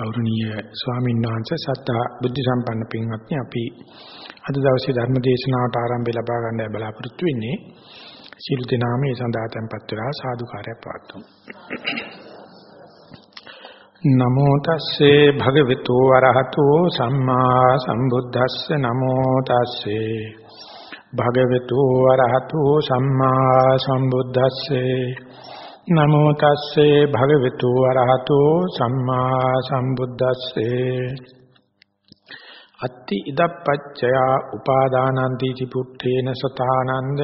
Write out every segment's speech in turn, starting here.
ගෞරවනීය ස්වාමීන් වහන්සේ සත්‍තා බුද්ධ සම්පන්න පින්වත්නි අපි අද දවසේ ධර්ම දේශනාවට ආරම්භය ලබා ගන්නයි බලාපොරොත්තු වෙන්නේ. සියලු දෙනාම මේ සඳහා tempත් වෙලා සාදුකාරය පවත්වමු. නමෝ තස්සේ භගවතු වරහතෝ සම්මා සම්බුද්දස්ස නමෝ තස්සේ භගවතු වරහතෝ සම්මා සම්බුද්දස්සේ නමෝ තස්සේ භගවතු වරහතෝ සම්මා සම්බුද්දස්සේ. අත්ති ඉදප්පච්චය උපාදානන්ති චිපුත්තේන සතානන්ද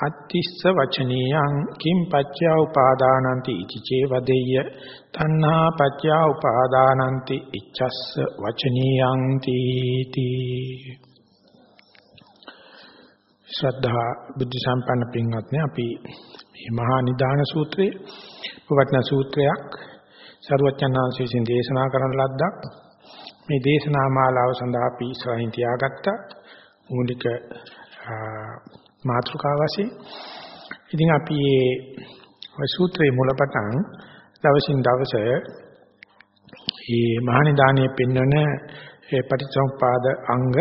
අත්තිස්ස වචනීයං කිම් පච්චය උපාදානන්ති ඉචේ වදෙය්‍ය තණ්හා පච්චය උපාදානන්ති ඉච්ඡස්ස වචනීයං තීති ශ්‍රද්ධා බුද්ධ සම්පන්න පින්වත්නි අපි මේ මහා නිදාන සූත්‍රයේ පවත්න සූත්‍රයක් සරුවචනාංශ විසින් දේශනා කරන ලද්දක්. මේ දේශනා මාලාව සඳහා අපි ඉස්සරහින් තියාගත්ත. මූලික මාතෘකාව වශයෙන්. ඉතින් අපි මේ සූත්‍රයේ මුලපටන් දවසින් දවස මේ මහා නිදානයේ පෙන්වන ඒ පටිච්චසමුපාද අංග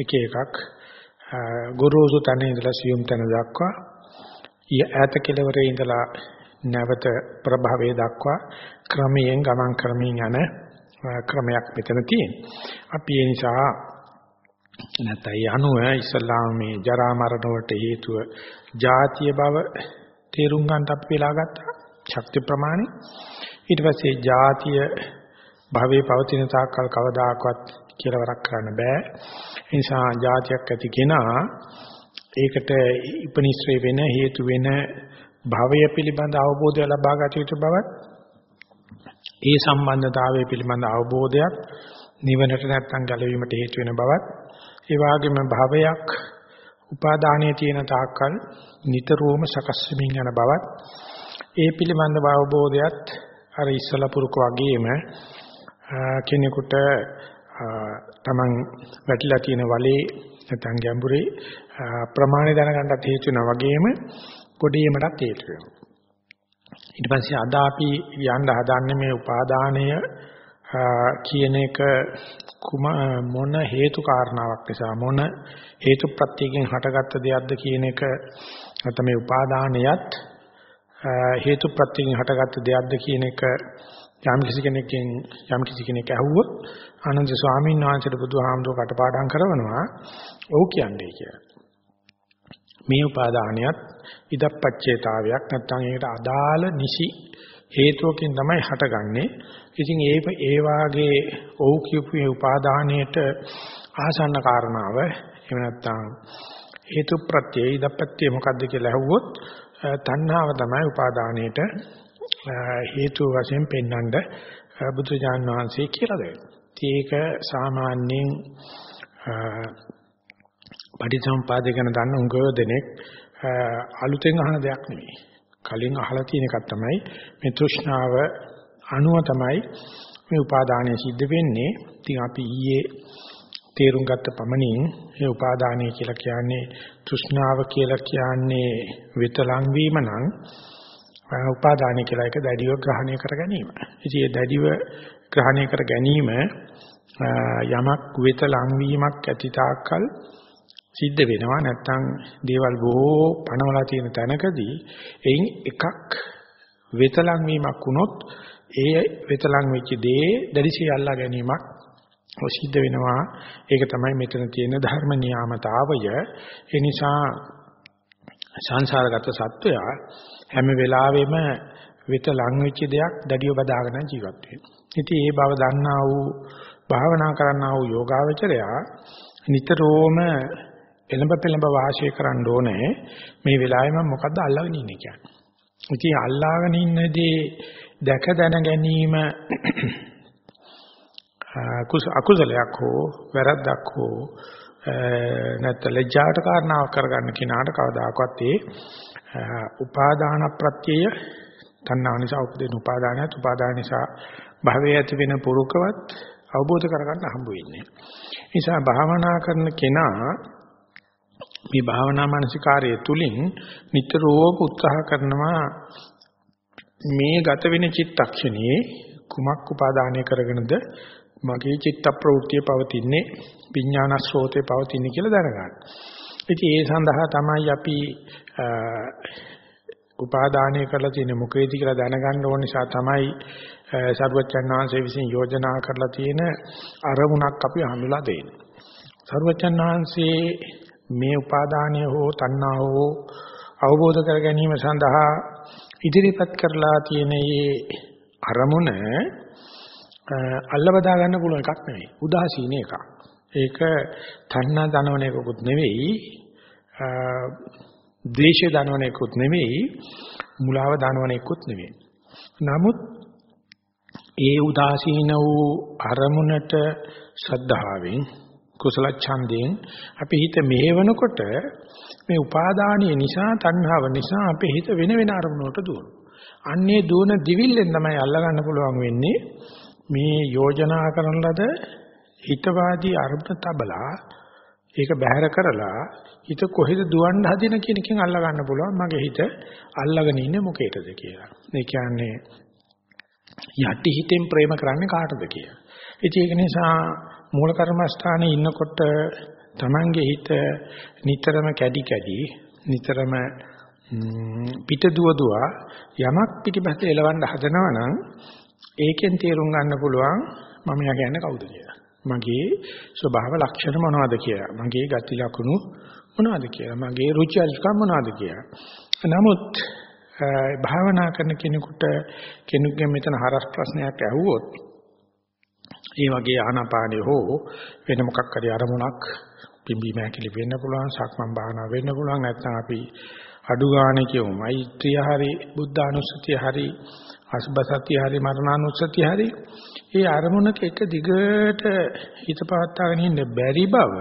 එක එකක් ගුරුසු තැන ඉඳලා සියුම් තැන දක්වා ඈත කෙළවරේ ඉඳලා නැවත ප්‍රභවයේ දක්වා ක්‍රමයෙන් ගමන් කරමින් යන ක්‍රමයක් මෙතන තියෙනවා. අපි ඒ නිසා නැත්නම් යනුව ඉස්ලාම මේ ජරා මරණ වලට හේතුව ජාතිය බව තේරුම් ගන්නට අපි වෙලා ගත්තා. ශක්ති ප්‍රමාණය. ඊට පස්සේ ජාතිය භවයේ පවතින තාක්කල් කවදාකවත් කෙලවරක් කරන්න බෑ. ඒ නිසා ජාතියක් ඇති කෙනා ඒකට උපනිශ්‍රේ වෙන හේතු වෙන භවය පිළිබඳ අවබෝධය ලබා ගත යුතු බවත් ඒ සම්බන්ධතාවය පිළිබඳ අවබෝධයක් නිවනට නැත්තම් ගැලවීමට හේතු වෙන බවත් ඒ වගේම භවයක් උපාදානයේ තියෙන තාක්කල් නිතරම සකස් වෙමින් යන බවත් ඒ පිළිබඳ අවබෝධයත් අර ඉස්සලා පුරුක වගේම කෙනෙකුට තමන් වැටිලා තියෙන වලේ නැත්නම් ගැඹුරේ ප්‍රමාණය දැනගන්නත් හේතු වෙනා වගේම කොඩියමටත් හේතු වෙනවා. ඊට පස්සේ අද අපි යන්න හදන්නේ මේ උපාදානය කියන එක කුම මොන හේතු කාරණාවක් නිසා මොන හේතු ප්‍රත්‍යයෙන් හටගත්ත දෙයක්ද කියන එක නැත්නම් මේ උපාදානයත් හේතු ප්‍රත්‍යයෙන් හටගත්ත දෙයක්ද කියන එක යම් කිසි කෙනෙක්ගෙන් යම් කිසි කෙනෙක් ඇහුවොත් ආනන්ද ස්වාමීන් වහන්සේට බුදුහාමුදුර කටපාඩම් කරනවා ඔව් කියන්නේ කියලා. මේ උපාදානියත් ඉදප්පච්චේතාවයක් නැත්නම් ඒකට අදාළ නිසි හේතුවකින් තමයි හටගන්නේ. ඉතින් ඒ ඒ වාගේ ඔව් කියපු මේ උපාදානයේට ආසන්න කාරණාව එහෙම නැත්නම් හේතු ප්‍රත්‍ය ඉදප්පච්චේ මොකද්ද කියලා ඇහුවොත් තණ්හාව තමයි උපාදානයේට හේතු වශයෙන් පෙන්වන්න බුදුජාන් වහන්සේ කියලා දෙනවා. ඒක සාමාන්‍යයෙන් පටිච්චසමුපාදය ගැන දන්න උංගව දෙනෙක් අලුතෙන් අහන දෙයක් නෙවෙයි. කලින් අහලා තියෙන එකක් තමයි මේ තෘෂ්ණාව අණුව තමයි මේ උපාදානය සිද්ධ වෙන්නේ. ඉතින් අපි ඊයේ තේරුම් ගත්ත පමණින් මේ උපාදානය කියලා කියන්නේ තෘෂ්ණාව කියලා කියන්නේ විතලං වීම නම් උපාදානය කියලා එක දැඩිව ග්‍රහණය කර ගැනීම. ඉතින් ඒ දැඩිව ග්‍රහණය කර ගැනීම යමක් වෙත ලංවීමක් ඇති තාක්කල් සිද්ධ වෙනවා. නැත්තම් දේවල් බොහෝ පනවලා තියෙන තැනකදී එයින් එකක් වෙත ලංවීමක් වුණොත් ඒ වෙත ලං වෙච්ච දේ දැඩිසිය අල්ලා ගැනීමක් සිද්ධ වෙනවා. ඒක තමයි මෙතන තියෙන ධර්ම නියාමතාවය. ඒ නිසා සංසාරගත සත්වයා හැම වෙලාවෙම වෙත ලං වෙච්ච දෙයක් දැඩිව බදාගෙන ජීවත් වෙනවා ඉතින් ඒ බව දන්නා වූ භාවනා කරන්නා වූ යෝගාවචරයා නිතරම එළඹ පෙළඹ වාසය කරන්න ඕනේ මේ වෙලාවේ මම මොකද්ද අල්ලගෙන ඉන්නේ කියන්නේ. ඉතින් අල්ලාගෙන ඉන්නදී දැක දැන ගැනීම අකුසලයක් හෝ වැරද්දක් හෝ නැත්නම් ලැජ්ජාට කාරණාවක් කරගන්න කෙනාට කවදාකවත් ඒ උපාදාන ප්‍රත්‍යය තණ්හාව නිසා උපදින උපාදානයත් උපාදාන නිසා භවයේ ඇති වෙන පුරුකවත් අවබෝධ කරගන්න හම්බ වෙන්නේ. නිසා භාවනා කරන කෙනා මේ භාවනා මානසිකාරය තුලින් නිතරම උත්සාහ කරනවා මේ ගත වෙන චිත්තක්ෂණයේ කුමක් උපාදානය කරගෙනද මගේ චිත්ත ප්‍රවෘත්තිය පවතින්නේ විඥාන ස්රෝතේ පවතින්නේ කියලා දැනගන්න. ඉතින් ඒ සඳහා තමයි අපි උපාදානය කරලා තියෙන මොකේද කියලා දැනගන්න ඕන නිසා තමයි සරුවච්චන් වහන්සේ විසින් යෝජනා කරලා තියෙන අරමුණක් අපි හඳුලා දෙන්නේ. සරුවච්චන් වහන්සේ මේ උපාදානය හෝ තණ්හා හෝ අවබෝධ කර ගැනීම සඳහා ඉදිරිපත් කරලා තියෙන මේ අරමුණ අල්ලවදා ගන්න පුළුවන් එකක් නෙවෙයි. උදාසීන එකක්. ඒක තණ්හා දනවන එකකුත් නෙවෙයි. ද්වේෂය දනවන එකකුත් නෙවෙයි. මුලාව දනවන එකකුත් නෙවෙයි. නමුත් ඒ උදාසීන වූ අරමුණට ශ්‍රද්ධාවෙන් කුසල ඡන්දයෙන් අපි හිත මෙහෙවනකොට මේ උපාදානීය නිසා තණ්හාව නිසා අපේ හිත වෙන වෙන අරමුණකට දුවනවා. අන්නේ දුවන දිවිල්ලෙන් තමයි අල්ලගන්න පුළුවන් වෙන්නේ මේ යෝජනා කරන ලද හිතවාදී අරමුණ තබලා ඒක බැහැර කරලා හිත කොහෙද දුවන්න හදින කියන එකෙන් අල්ලගන්න පුළුවන් මගේ හිත අල්ලගෙන ඉන්නේ මොකේද කියලා. ඒ කියන්නේ යටි හිතෙන් ප්‍රේම කරන්නේ කාටද කියලා. ඉතින් ඒක නිසා මූල කර්මස්ථානයේ ඉන්නකොට Tamange හිත නිතරම කැඩි කැඩි නිතරම පිට දුව දුව යමක් පිටිපස්ස එලවන්න හදනවා නම් ඒකෙන් තේරුම් ගන්න පුළුවන් මම යා කියන්නේ කවුද කියලා. මගේ ස්වභාව ලක්ෂණ මොනවද කියලා. මගේ ගති ලක්ෂණ මොනවද කියලා. මගේ රුචි අරුචිකම් මොනවද කියලා. නමුත් භාවනා කරන කෙනෙකුට කෙනෙකුගෙන් මෙතන හරස් ප්‍රශ්නයක් ඇහුවොත් ඒ වගේ ආනාපානිය හෝ වෙන මොකක් හරි අරමුණක් පිම්බීම හැකිලි වෙන්න පුළුවන් සක්මන් භාවනා වෙන්න පුළුවන් නැත්නම් අපි අඩු ගානේ කියමු මෛත්‍රිය හරි බුද්ධානුස්සතිය හරි අසබසතිය හරි මරණානුස්සතිය හරි ඒ අරමුණක එක දිගට හිත පවත්වාගෙන ඉන්න බැරි බව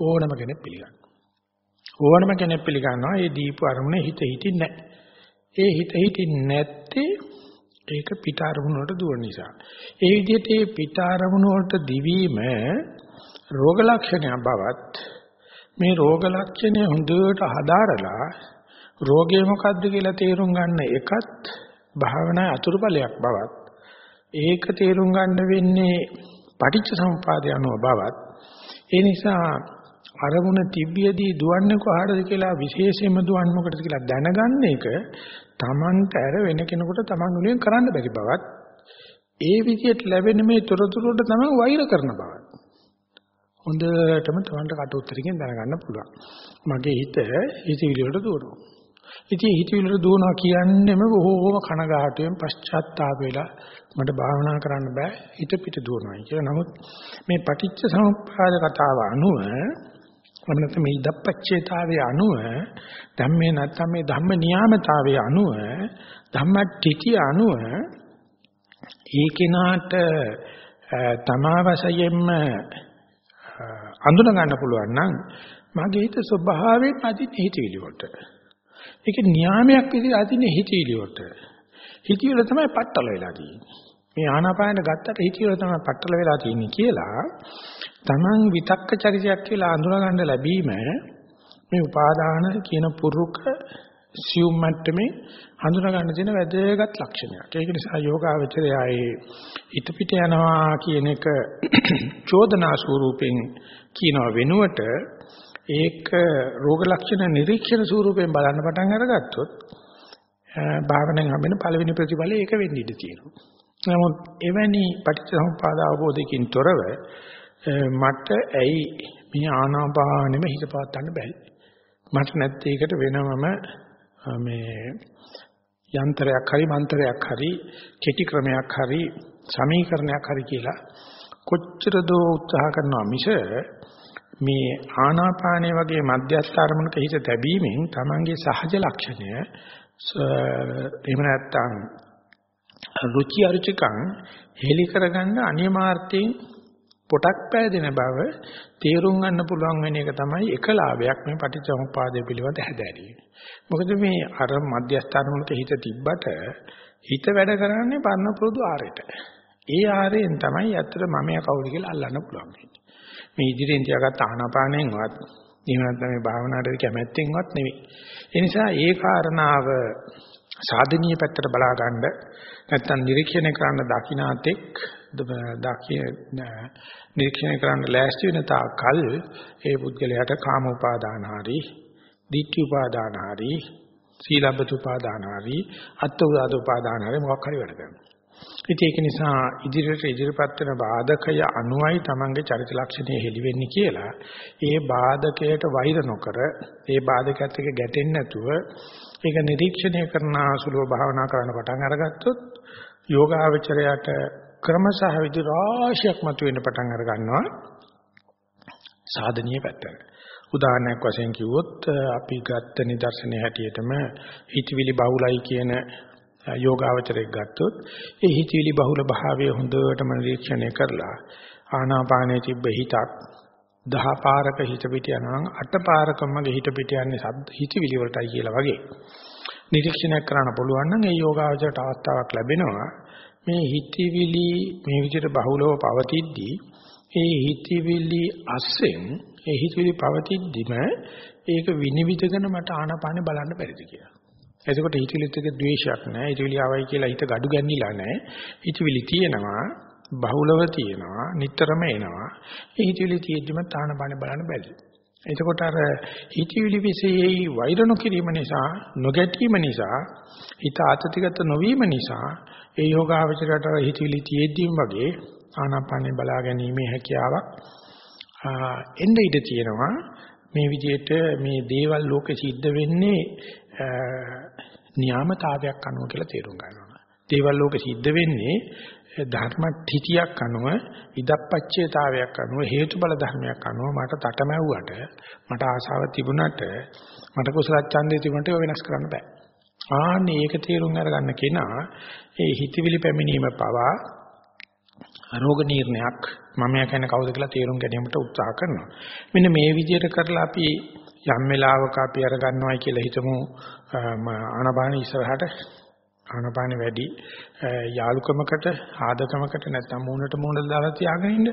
ඕනම කෙනෙක් පිළිගන්නවා ඕනම කෙනෙක් පිළිගන්නවා ඒ දීපු අරමුණේ හිත හිටින්නේ ඒ හිත හිටින්නේ නැත්තේ ඒක පිට අරමුණ වලට දුවන නිසා. ඒ විදිහට මේ පිට අරමුණ වලට දිවීම රෝග ලක්ෂණයක් බවත් මේ රෝග ලක්ෂණය හොඳට හදාරලා රෝගය මොකද්ද කියලා තේරුම් ගන්න එකත් භාවනා අතුරුඵලයක් බවත් ඒක තේරුම් ගන්න වෙන්නේ පටිච්ච සමුපාදය අනුව බවත් ඒ නිසා අරමුණ තිබ්බියදී දුවන්නේ කොහාටද කියලා විශේෂයෙන්ම දුවන්නේ මොකටද කියලා දැනගන්න එක Tamanට ඇර වෙන කෙනෙකුට Taman උලියෙන් කරන්න බැරි බවත් ඒ විදිහට ලැබෙන මේ තොරතුරු වලට Taman වෛර කරන බවත් හොඳටම Tamanට කට උත්තරින් දැනගන්න පුළුවන්. මගේ හිත හිතවිලි වලට දුවනවා. ඉතින් හිතවිලි වලට දුවනවා කියන්නේම බොහෝම කනගාටුවෙන් පශ්චාත්තාප වෙලා මට භාවනා කරන්න බෑ හිත පිට දුවනවා කියලා. නමුත් මේ පටිච්ච සමුප්පාද කතාව අනුව එහෙම නැත්නම් මේ ඉදප්පච්චේතාවයේ අනුව ධම්මේ නැත්නම් මේ ධම්ම නියාමතාවයේ අනුව ධම්මටිතිය අනුව ඒ කෙනාට තමා වශයෙන්ම අඳුන ගන්න පුළුවන් නම් මගේ හිත ස්වභාවයෙන් අදින හිතවිලි වලට. ඒක න්‍යාමයක් විදිහට අදින්නේ හිතවිලි වලට. හිතවිලි තමයි පట్టල වෙලා තියෙන්නේ. මේ ආනාපාන ගත්තට හිතවිලි තමයි පట్టල වෙලා තියෙන්නේ කියලා තමන් විතක්ක චරිතයක් කියලා අඳුනගන්න ලැබීම මේ උපාදාන කියන පුරුක සියුම් මට්ටමේ හඳුනගන්න තියෙන වැදගත් ලක්ෂණයක්. ඒක නිසා යෝගාවචරය ආයේ හිත පිට යනවා කියන එක චෝදනා ස්වරූපෙන් කියනව වෙනුවට ඒක රෝග ලක්ෂණ නිරීක්ෂණ ස්වරූපයෙන් බලන්න පටන් අරගත්තොත් භාවනෙන් හම්බෙන පළවෙනි ප්‍රතිඵලය ඒක වෙන්න ඉඩ තියෙනවා. නමුත් එවැනි පටිච්චසමුපාද අවබෝධයකින් තොරව මට ඇයි මේ ආනාපානෙම හිත පවත්වන්න බැරි? මට නැත්te ඒකට වෙනමම මේ යන්ත්‍රයක් හරි මන්ත්‍රයක් හරි කෙටි ක්‍රමයක් හරි සමීකරණයක් හරි කියලා කොච්චර දෝ උත්සාහ කරනවා මිස මේ ආනාපානය වගේ මධ්‍යස්ථ අරමුණක හිත තැබීමෙන් Tamanගේ සහජ ලක්ෂණය එහෙම නැත්නම් රුචි අරුචිකං හෙලි කරගන්න අනියමාර්ථයෙන් පොටක් පෑදෙන බව තේරුම් ගන්න පුළුවන් වෙන එක තමයි එකලාභයක් මේ පටිච්චසමුප්පාදය පිළිබඳ හැදෑරීම. මොකද මේ අර මධ්‍යස්ථාන වලට හිත තිබ්බට හිත වැඩ කරන්නේ පරණ පුරුදු ආරයට. ඒ ආරයෙන් තමයි ඇත්තට මමයා කවුද කියලා අල්ලන්න පුළුවන් වෙන්නේ. මේ ඉදිරියෙන් තියාගත්ත ආනාපානයෙන්වත් එහෙම නැත්නම් මේ භාවනාවට කැමැත්තෙන්වත් නෙවෙයි. ඒ නිසා ඒ කාරණාව සාධනීය පැත්තට බලා ගන්න නැත්තම් නිරීක්ෂණය කරන්න දකින්නාතෙක් දකිය නිරීක්ෂණය කරන්න ලෑස්ති වෙන තාකල් ඒ පුද්ගලයාට කාම උපාදාන හරි, ditthi උපාදාන හරි, සීලබ්බත උපාදාන හරි, අත්ථ උපාදාන හරි මොකක් හරි වැඩ කරනවා. ඉතින් ඒක නිසා ඉදිරියට ඉදිරිපත් වෙන බාධකය අනුවයි Tamange චරිත ලක්ෂණය හෙළි වෙන්නේ කියලා. ඒ බාධකයට වෛර නොකර, ඒ බාධකයත් එක්ක ගැටෙන්නේ නැතුව ඒක නිරීක්ෂණය කරන අසුලව භාවනා කරන්න පටන් අරගත්තොත් යෝගාවචරයට ක්‍රමසහ විදි රාශියක් මතුවෙන්න පටන් අර ගන්නවා. සාධනීය පැත්තට. උදාහරණයක් වශයෙන් කිව්වොත් අපි ගත්ත නිදර්ශනයේ හැටියටම හිතවිලි බහුලයි කියන යෝගාවචරයක් ගත්තොත් ඒ හිතවිලි බහුල භාවය හොඳටම නිරීක්ෂණය කරලා ආනාපානයේ තිබ්බ හිතක් දහ පාරක හිත පිට යනවා අට පාරකම හිත පිට යන්නේ හිතවිලි වලටයි කියලා වගේ. නිරීක්ෂණය කරන්න පුළුවන් නම් ඒ යෝගාවචරයට අවස්ථාවක් ලැබෙනවා. මේ හිතවිලි මේ විදිහට බහුලව පවතිද්දී ඒ හිතවිලි අස්සෙන් ඒ හිතවිලි පවතිද්දිම ඒක විනිවිදගෙන මට ආනාපානෙ බලන්න බැරිද කියලා. එතකොට හිතවිලිත් එක ද්වේෂයක් නැහැ. හිතවිලි ආවයි කියලා හිත gadu ගන්නilla නැහැ. හිතවිලි තියෙනවා, බහුලව තියෙනවා, නිතරම එනවා. ඒ හිතවිලි තියෙද්දිම තාන බාන බලන්න බැරි. එතකොට අර හිතවිලි විශේෂයි වෛර නොකිරීම නිසා, නොගැටීම නිසා, හිත ආතතිගත නොවීම නිසා ඒ යෝගාවචරයට හිතවිලි තියෙද්දිම වගේ ආනාපානේ බලා ගැනීමේ හැකියාවක් එන්න ඉඩ තියෙනවා. මේ විදිහට මේ දේවල් ලෝකෙ සිද්ධ වෙන්නේ නියාමතාවයක් අනුව කියලා තේරුම් ගන්නවා. දේවල් ලෝකෙ සිද්ධ වෙන්නේ ධර්ම තිතියක් අනුව ඉදප්පච්චේතාවයක් අනුව හේතුඵල ධර්මයක් අනුව මට තටමැව්වට මට ආශාව තිබුණට මට කුසල ඡන්දේ තිබුණට ඒක වෙනස් කරන්න බෑ. ආන්නේ ඒක තේරුම් අරගන්න කෙනා ඒ හිතවිලි පැමිණීම පවා රෝග නිర్ణයක් මම කියන්නේ කවුද කියලා තේරුම් ගැනීමට උත්සාහ කරනවා. මෙන්න මේ විදිහට කරලා අපි යම් වෙලාවක අපි අර ගන්නවයි කියලා හිතමු ආනපාන ඉස්සරහට ආනපාන වැඩි යාලුකමකට ආදකමකට නැත්නම් මූණට මූණ දාලා තියාගෙන ඉන්න.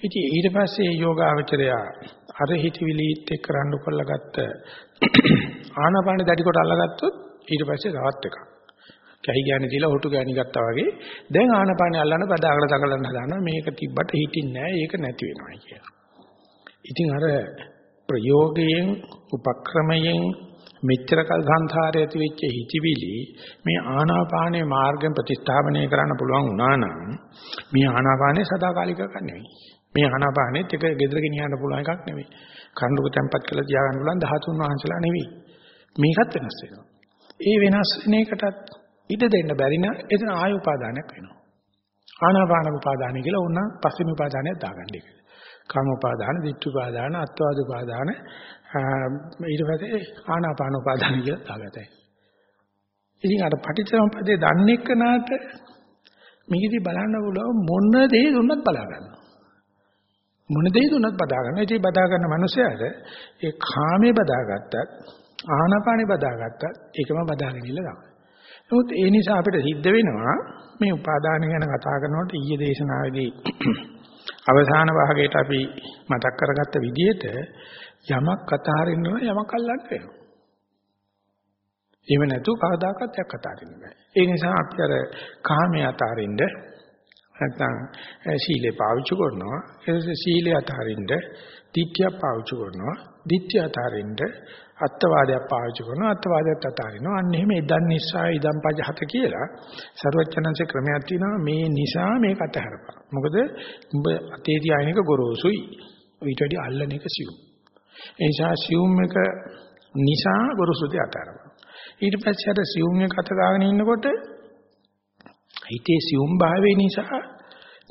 ඉතින් ඊට පස්සේ යෝගාවචරය අර හිතවිලිත් එක්ක රණ්ඩු කරලා ගත්ත ආනපාන දැඩි කොට අල්ලගත්තොත් ඊට පස්සේ තවත් එකක්. කැහි ගෑණි තියලා හොටු ගෑණි ගත්තා වගේ දැන් ආනපානේ අල්ලන්න බදාගෙන තකලන්න හදනවා මේක තිබ්බට හිටින්නේ නැහැ ඒක නැති වෙනවා කියලා. ඉතින් අර ප්‍රයෝගයෙන් උපක්‍රමයෙන් මෙච්චර කල් සංසාරේ ඇති වෙච්ච හිතිවිලි මේ ආනාපානේ මාර්ගයෙන් ප්‍රතිස්ථාපනය කරන්න පුළුවන් වුණා නම් මේ ආනාපානේ සදාකාලික එකක් නෙවෙයි. මේ ආනාපානෙත් එක gedara ගෙනියන්න පුළුවන් එකක් නෙවෙයි. කණ්ඩුක තැම්පත් කරලා තියාගන්න පුළුවන් 13 වහන්සලා නෙවෙයි. මේකත් වෙනස් වෙනවා. ඒ වෙනස් වෙන එකටත් ඉඩ දෙන්න බැරි නම් එතන ආය උපාදානයක් වෙනවා. ආනාපාන උපාදානය කියලා ඕන පස්වෙනි උපාදානයක් දාගන්න එක. කාම උපාදාන, ditthi උපාදාන, අත්වාද උපාදාන ඊට පස්සේ ආනාපාන උපාදාන කියලා දාගතයි. ඉතින් අර පටිච්චසමුප්පාදේ දන්නේ කනට මේකදී බලන්න පුළුවන් මොන දේ දුන්නත් බලා ගන්නවා. මොන දේ දුන්නත් බදා ගන්නවා. ඉතින් බදා ගන්න මනුස්සයාට ඒ කාමේ බදාගත්තත් ආනාපානේ බදාගත්තත් ඒකම බදාගෙන ඉන්න තමයි. නමුත් ඒ නිසා අපිට සිද්ධ වෙනවා මේ උපාදාන ගැන කතා කරනකොට ඊයේ දේශනාවේදී අවසාන භාගයට අපි මතක් කරගත්ත විදිහට යමක් අතහරිනවා යමක් අල්ලන්න වෙනවා. එහෙම නැතුව කවදාකවත් යක් අතහරින්න බෑ. ඒ නිසා අපි අර කාමයේ අතහරින්න නැත්නම් සීලේ පාවිච්චි කරනවා. ඒ සීලේ අතහරින්න ditthya පාවිච්චි කරනවා. ditthya අතහරින්න අත්වාදයක් පාවිච්චි කරනවා අත්වාදයක් අතාරිනවා අන්න එහෙම ඉදන් නිසා ඉදන් පජහත කියලා ਸਰවචනංශේ ක්‍රමයක් තියෙනවා මේ නිසා මේක අතහැරපන් මොකද උඹ අතේ තියාගෙන එක ගොරෝසුයි ඊට වැඩි අල්ලන එක සියුම් ඒ නිසා සියුම් එක නිසා ගොරෝසුදී අතහැරපන් ඊට පස්සේ අර සියුම් එක අත ගාගෙන ඉන්නකොට හිතේ සියුම් භාවය නිසා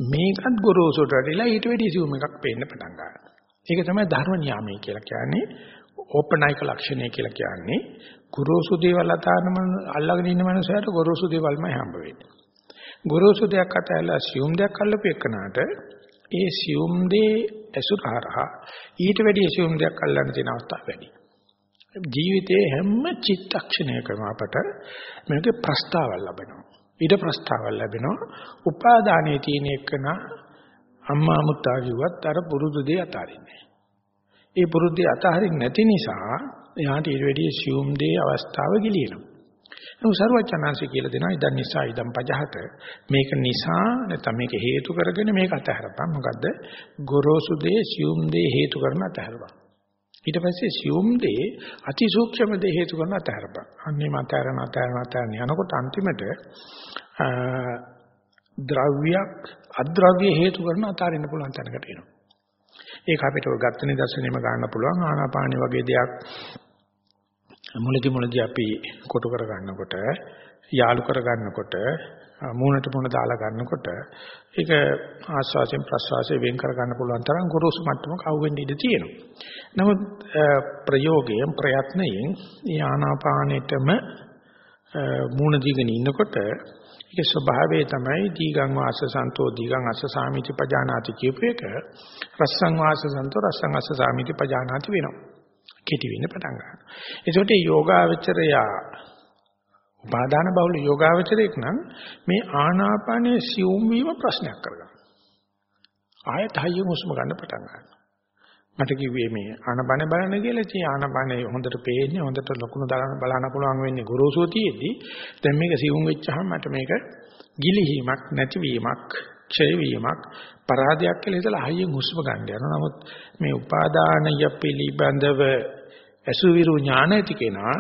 මේකත් ගොරෝසුට වැඩිලා ඊට වැඩි සියුම් එකක් පේන්න පටන් ගන්නවා. ඒක තමයි ධර්ම නියාමයේ කියලා කියන්නේ ඕපනායක ලක්ෂණය කියලා කියන්නේ. ගුරුසු දේවල් අතාරම අල්ලගෙන ඉන්න මනුස්සයට ගුරුසු දේවල්මයි හම්බ වෙන්නේ. ගුරුසු දෙයක් අතහැලා සියුම් දෙයක් අල්ලපු එකනට ඒ සියුම් දේ ඇසුරහරහා ඊට වැඩි සියුම් දෙයක් අල්ලන්න තියෙන අවස්ථා වැඩි. ජීවිතයේ හැම චිත්තක්ෂණයකම අපට මේකේ ප්‍රස්තාවල් ලැබෙනවා. ඊට ප්‍රස්තාවල් ලැබෙනවා. උපාදානයේ තියෙන එකන අම්මා මුත්තා කිව්වත් අර පුරුදු දේ අතාරින්නේ. ඒ පුරුද්දේ අතහරින්න නැති නිසා එයාට ඊට වැඩි සියුම් දේ අවස්ථාව ගිලිනවා. නමුත් සරුවචනාංශය කියලා දෙනවා ඉදන් නිසා ඉදන් පජහත. මේක නිසා නැත්නම් මේක හේතු කරගෙන මේක අතහැරපන්. මොකද්ද? ගොරෝසු දේ සියුම් දේ හේතු කරන අතහැරපන්. ඊට පස්සේ සියුම් දේ අතිසූක්ෂම දේ හේතු කරන අතහැරපන්. අන්නේ මතරන අතහැරන අතහැරන යනකොට අන්තිමට ද්‍රව්‍යයක් අද්‍රව්‍ය හේතු කරන අතාරින්න පුළුවන් තැනකට එනවා. ඒක අපිට ගත්ත නිදර්ශනෙම ගන්න පුළුවන්. ආනාපානෙ වගේ දෙයක් මුලදි මුලදි අපි කොටු කර ගන්නකොට යාලු කර ගන්නකොට මූණට මුණ දාලා ගන්නකොට ඒක ආස්වාසයෙන් ප්‍රස්වාසයෙන් වෙන් කර ගන්න පුළුවන් තරම් ගොරෝසු මට්ටමක අවුෙන්න ඉඩ තියෙනවා. නමුත් ප්‍රයෝගයෙන් ප්‍රයත්නයෙන් මේ ආනාපානෙටම මූණ දීගෙන ඉන්නකොට ඒකේ ස්වභාවය තමයි දීගං වාස සන්තෝ දීගං අස්ස සාමිති පජානාති කියපු එක රස්සං වාස සන්තෝ රස්සං අස්ස සාමිති පජානාති වෙනවා. කෙටි වෙන්න පටන් ගන්නවා. ඒකට යෝගාවචරය උපාදාන බහුල යෝගාවචරයක් නම් මේ ආනාපානයේ සියුම් වීම ප්‍රශ්නයක් කරගන්නවා. ආයත හයිය හුස්ම ගන්න පටන් ගන්නවා. මට කිව්වේ මේ ආනපන බලන්න කියලා ඉතින් ආනපනේ හොඳට පේන්නේ හොඳට ලකුණු දාලා බලන්න පුළුවන් වෙන්නේ ගොරෝසුව තියෙද්දි දැන් මේක සිවුම් වෙච්චහම මට මේක ගිලිහීමක් නැතිවීමක් ක්ෂය වීමක් පරාදයක් කියලා හිතලා හයියෙන් හුස්ම ගන්න යනවා. නමුත් මේ උපාදානය පිළිබඳව අසුවිරු ඥාන ඇති කෙනා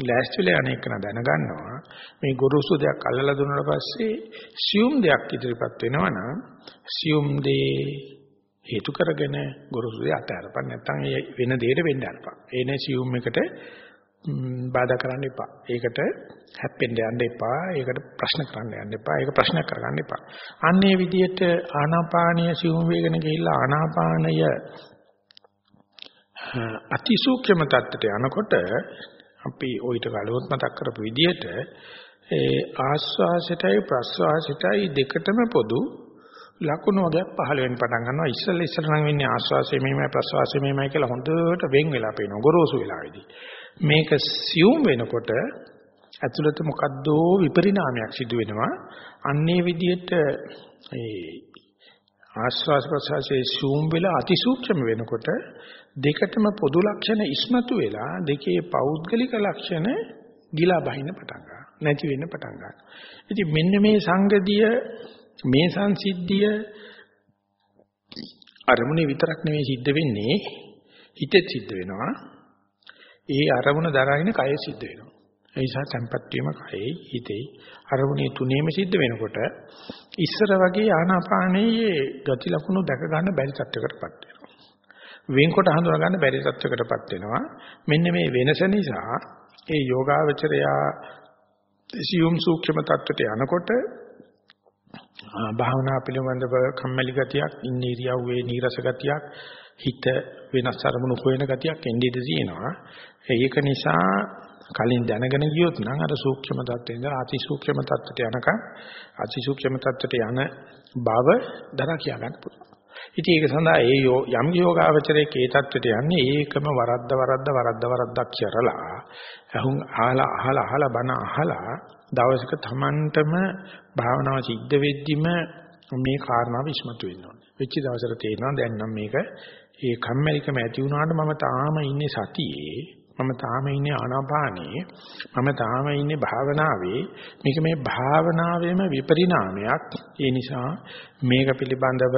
ලෑස්තිලා අනේක දැනගන්නවා මේ ගුරුසු දෙයක් අල්ලලා දුන්නාට පස්සේ සියුම් දෙයක් ඉදිරිපත් වෙනවනම් සියුම් දේ හේතු කරගෙන ගුරුසු දෙය අතහැරපන් නැත්නම් ඒ වෙන දෙයකට වෙන්න අරපන්. ඒනේ සියුම් එකට බාධා කරන්න එපා. ඒකට හැප්පෙන්න යන්න එපා. ඒකට ප්‍රශ්න කරන්න යන්න එපා. ඒක ප්‍රශ්නයක් කරගන්න එපා. අන්නේ විදිහට ආනාපානීය සිවුම් වේගන ගිහිල්ලා ආනාපානය අතිසූක්ෂම තත්ත්වයට යනකොට අපි ඔయిత කලොත් මතක් කරපු විදිහට ඒ ආස්වාසයටයි ප්‍රස්වාසයටයි දෙකටම පොදු ලකුණු වගේක් පහළ වෙන්න පටන් ගන්නවා ඉස්සෙල්ල ඉස්සෙල්ල නම් වෙන්නේ ආස්වාසය මෙහෙමයි ප්‍රස්වාසය මෙහෙමයි කියලා හොඳට වෙන් වෙලා පේනවා ගොරෝසු වෙලාවේදී මේක සියුම් වෙනකොට ඇතුළත මොකද්ද විපරිණාමයක් සිදු වෙනවා. අන්නේ විදිහට ඒ ආස්වාස් ප්‍රසවාසයේ සියුම් වෙලා අතිසූක්ෂම වෙනකොට දෙකටම පොදු ලක්ෂණ ඉස්මතු වෙලා දෙකේ පෞද්ගලික ලක්ෂණ ගිලා බහින්න පටන් ගන්නවා. නැති වෙන්න පටන් ගන්නවා. ඉතින් මෙන්න මේ සංගතිය මේ සංසිද්ධිය අරමුණේ විතරක් නෙවෙයි සිද්ධ වෙන්නේ හිතෙත් සිද්ධ වෙනවා. ඒ අරමුණ දරාගෙන කය සිද්ධ වෙනවා. ඒ නිසා tempat වීම කයේ හිතේ අරමුණේ තුනේම සිද්ධ වෙනකොට ඉස්සර වගේ ආනාපානයේ ගති ලක්ෂණ දැක ගන්න බැරි තත්යකටපත් වෙනවා. වෙන්කොට හඳුනා ගන්න බැරි තත්යකටපත් වෙනවා. මෙන්න මේ වෙනස නිසා ඒ යෝගාවචරයා සියුම් සූක්ෂම තත්ත්වයට යනකොට භාවනා පිළිබඳව කම්මැලි ගතියක්, ඉන්නීරියව්වේ නීරස ගතියක්, හිත වෙනස් අරමුණු හොයන ගතියක් එන්නේ ඉඳ තියෙනවා. ඒක නිසා කලින් දැනගෙන ගියොත් නම් අර සූක්ෂම தත්ත්වේ ඉඳලා අතිසූක්ෂම தත්ත්වයට යනකම් අතිසූක්ෂම தත්ත්වයට යන බව දරා කියා ගන්න පුළුවන්. ඉතින් ඒක සඳහා ඒ යම් යෝගාවචරයේ ඒ தත්ත්වයට යන්නේ ඒකම වරද්ද වරද්ද වරද්ද වරද්දක් කරලා අහුන් අහලා අහලා අහලා බන අහලා දවසක Tamanටම භාවනාව සිද්ධ වෙද්දිම මේ කාරණාව ඉස්මතු වෙනවා. වෙච්ච දවසට තේරෙනවා දැන් නම් මේක ඒ කම්මැලිකම ඇති වුණාට මම තාම ඉන්නේ සතියේ මම තාම ඉන්නේ ආනාපානේ මම තාම ඉන්නේ භාවනාවේ. මේක මේ භාවනාවේම විපරිණාමයක්. ඒ නිසා මේක පිළිබඳව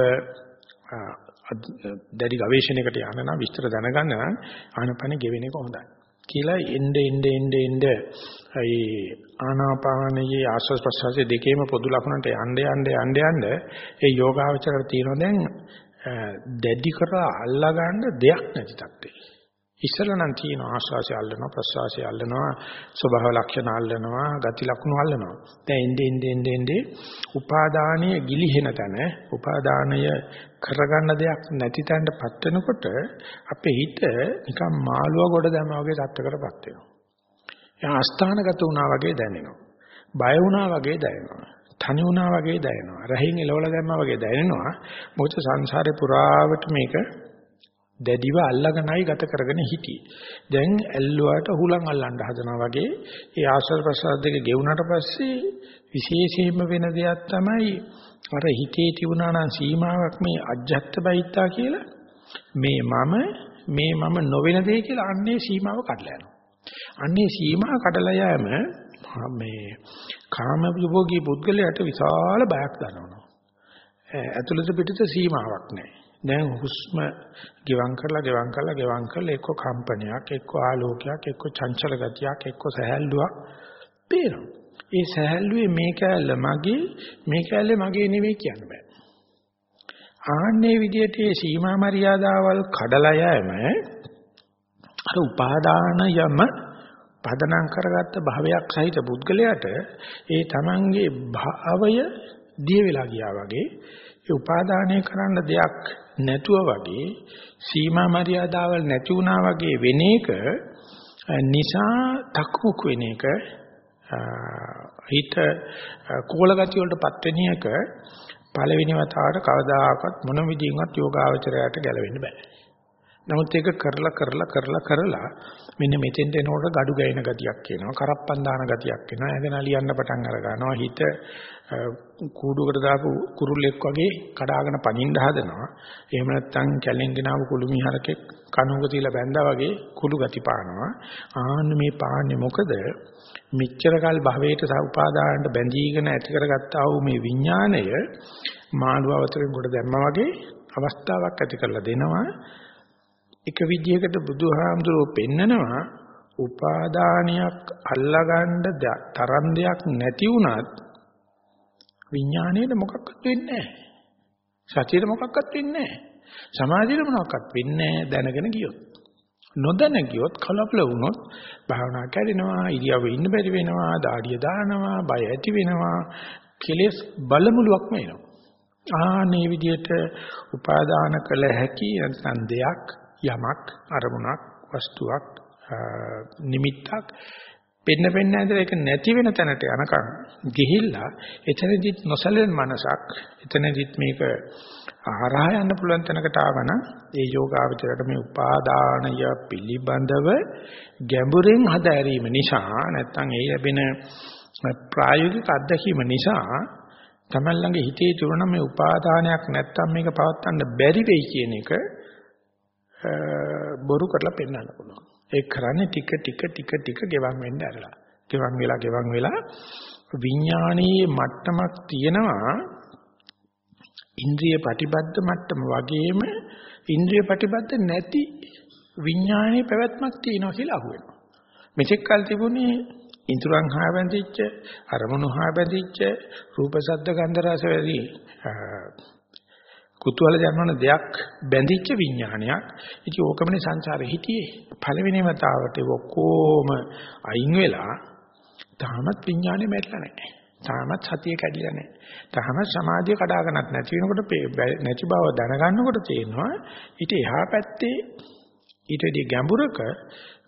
දැඩි ගවේෂණයකට යන්න නම් විස්තර දැනගන්න නම් ආනාපානෙ ගෙවෙන එක හොඳයි. කියලා එnde එnde එnde එnde ඒ ආනාපානයේ ආස්වාද ප්‍රසවාසයේ දෙකේම පොදු ලක්ෂණට යන්න යන්න යන්න යන්න ඒ යෝගාවචරයට තියෙනවා දැන් දැඩි කරලා අල්ලා ගන්න දෙයක් නැති තත්ත්වේ. ඉස්සල නම් තියෙන ආශ්වාසය අල්ලනවා ප්‍රශ්වාසය අල්ලනවා ස්වභාව ලක්ෂණ අල්ලනවා ගති ලක්ෂණ අල්ලනවා. දැන් එnde ende ende ende උපාදානීය ගිලිහෙන තැන උපාදානය කරගන්න දෙයක් නැති තැනටපත් වෙනකොට අපේ හිත නිකන් මාළුව ගොඩ දැමා වගේ තත්ත්වකටපත් වෙනවා. එයා අස්ථානගත වුණා වගේ දැනෙනවා. බය වුණා වගේ දැනෙනවා. තනි වුණා වගේ දැනෙනවා. රහින් එලවලා දැම්මා වගේ දැනෙනවා. මොකද සංසාරේ පුරාවට මේක දැඩිව අල්ලගෙනයි ගත කරගෙන හිටියේ. දැන් ඇල්ලුවාට හුලං අල්ලන්න හදනවා වගේ ඒ ආශ්‍රද ප්‍රසාද දෙක ගෙවුනට පස්සේ විශේෂයෙන්ම වෙන දෙයක් තමයි අර හිතේ තිබුණා නම් සීමාවක් මේ අජ්ජත් බයිත්තා කියලා මේ මම මේ මම නොවන දෙය කියලා අන්නේ සීමාව කඩලා යනවා. අන්නේ සීමා කඩලා යෑම මේ කාම විභෝගී පුද්ගලයාට විශාල බයක් දනවනවා. ඇතුළත පිටත සීමාවක් නැහැ. දැන් හුස්ම ගෙවම් කරලා ගෙවම් කරලා ගෙවම් කරලා එක්ක කම්පනයක් එක්ක ආලෝකයක් එක්ක චංචල ගතියක් එක්ක සහැල්ලුවක් පේනවා. ඒ සහැල්ලුවේ මේ කැලල මගේ මේ කැලල මගේ නෙවෙයි කියන්න බෑ. ආන්නේ විදිහට මේ සීමා මරියාදාවල් කඩලා යෑම අර උපාදාන යම පදනම් කරගත්ත භාවයක් සහිත පුද්ගලයාට ඒ තමන්ගේ භාවය දිය වෙලා ගියා වගේ ඒ උපාදානය කරන්න දෙයක් නැතුව වගේ සීමා මරියාදාවල් නැති වුණා වගේ වෙන එක නිසා තක්මුක් වෙන එක හිත කෝල ගතිය වලටපත් වෙන එක පළවෙනි වතාවට කවදාකවත් මොන විදිහින්වත් යෝගාවචරයට ගැලවෙන්න බෑ. නමුත් ඒක කරලා කරලා කරලා කරලා මෙන්න මෙතෙන්ට එනකොට gadu ගෑන ගතියක් එනවා කරප්පන් දාන ගතියක් එනවා ඇඟ නලියන්න පටන් අර ගන්නවා හිත කූඩුවකට දාපු කුරුල්ලෙක් වගේ කඩාගෙන පනින්න හදනවා. එහෙම නැත්නම් කැලෙන්ගෙන ආපු කුළුමි හරකෙක් කනුවක තියලා බැඳා වගේ කුළු ගති පානවා. ආන්න මේ පාන්නේ මොකද? මෙච්චර කල් භවයට සඋපාදානට බැඳීගෙන ඇති කරගත්තා වූ මේ විඥාණය මාළුව අවතරෙන් කොට දැම්මා වගේ අවස්ථාවක් ඇති කරලා දෙනවා. එක විදිහකට බුදුහාමුදුරුවෝ පෙන්නනවා උපාදානියක් අල්ලගන්න තරම් දෙයක් නැති වුණත් විඥාණයට මොකක්වත් වෙන්නේ නැහැ. සතියට මොකක්වත් වෙන්නේ නැහැ. සමාධියට මොනවක්වත් වෙන්නේ නැහැ දැනගෙන ගියොත්. නොදැන ගියොත් කලබල වුණොත් භාවනා කැඩෙනවා, ඉරියව්ව ඉන්න බැරි වෙනවා, දාඩිය දානවා, බය ඇති වෙනවා, කෙලෙස් බලමුලුවක්ම එනවා. ආනේ විදිහට උපාදාන කළ හැකි නැත්නම් දෙයක් යමක් අරමුණක් වස්තුවක් නිමිත්තක් පෙන්න පෙන්න ඇදලා ඒක නැති වෙන තැනට යනකම් ගිහිල්ලා එතනදිත් නොසලෙන මනසක් එතනදිත් මේක ආහාරය යන්න පුළුවන් තැනකට ආවනම් ඒ යෝගාවචරයට මේ උපාදානය පිළිබඳව ගැඹුරින් හදාරීම නිසා නැත්තම් ඒ ලැබෙන ප්‍රායෝගික අත්දැකීම නිසා තමයි ළඟ හිතේ තුරන මේ උපාදානයක් නැත්තම් මේක පවත්වන්න බැරි වෙයි කියන එක බොරු කරලා පෙන්වන්න පුළුවන්. ඒ කරන්නේ ටික ටික ටික ටික ගෙවන් වෙන්න ඇරලා. ගෙවන් වෙලා ගෙවන් වෙලා විඥානීය මට්ටමක් තියෙනවා ඉන්ද්‍රිය ප්‍රතිබද්ධ මට්ටම වගේම ඉන්ද්‍රිය ප්‍රතිබද්ධ නැති විඥානයේ පැවැත්මක් තියෙනවා කියලා අහුවෙනවා. මෙතෙක් කල් තිබුණේ ඉන්ද්‍රයන් හා බැඳිච්ච අරමුණු හා බැඳිච්ච රූප ශබ්ද ගන්ධ රස වැඩි කුතුහල ජන්මන දෙයක් බැඳිච්ච විඥානයක්. ඉතින් ඕකමනේ සංසාරේ හිටියේ. පළවෙනි වතාවට ඔක්කොම අයින් වෙලා තාමත් විඥානේ මැරිලා නැහැ. තාමත් සතිය කැඩිලා නැහැ. තාමත් සමාධිය කඩාගෙනත් නැති වෙනකොට නැති බව දැනගන්නකොට තේරෙනවා ඊට එහා පැත්තේ ඊට වඩා ගැඹුරක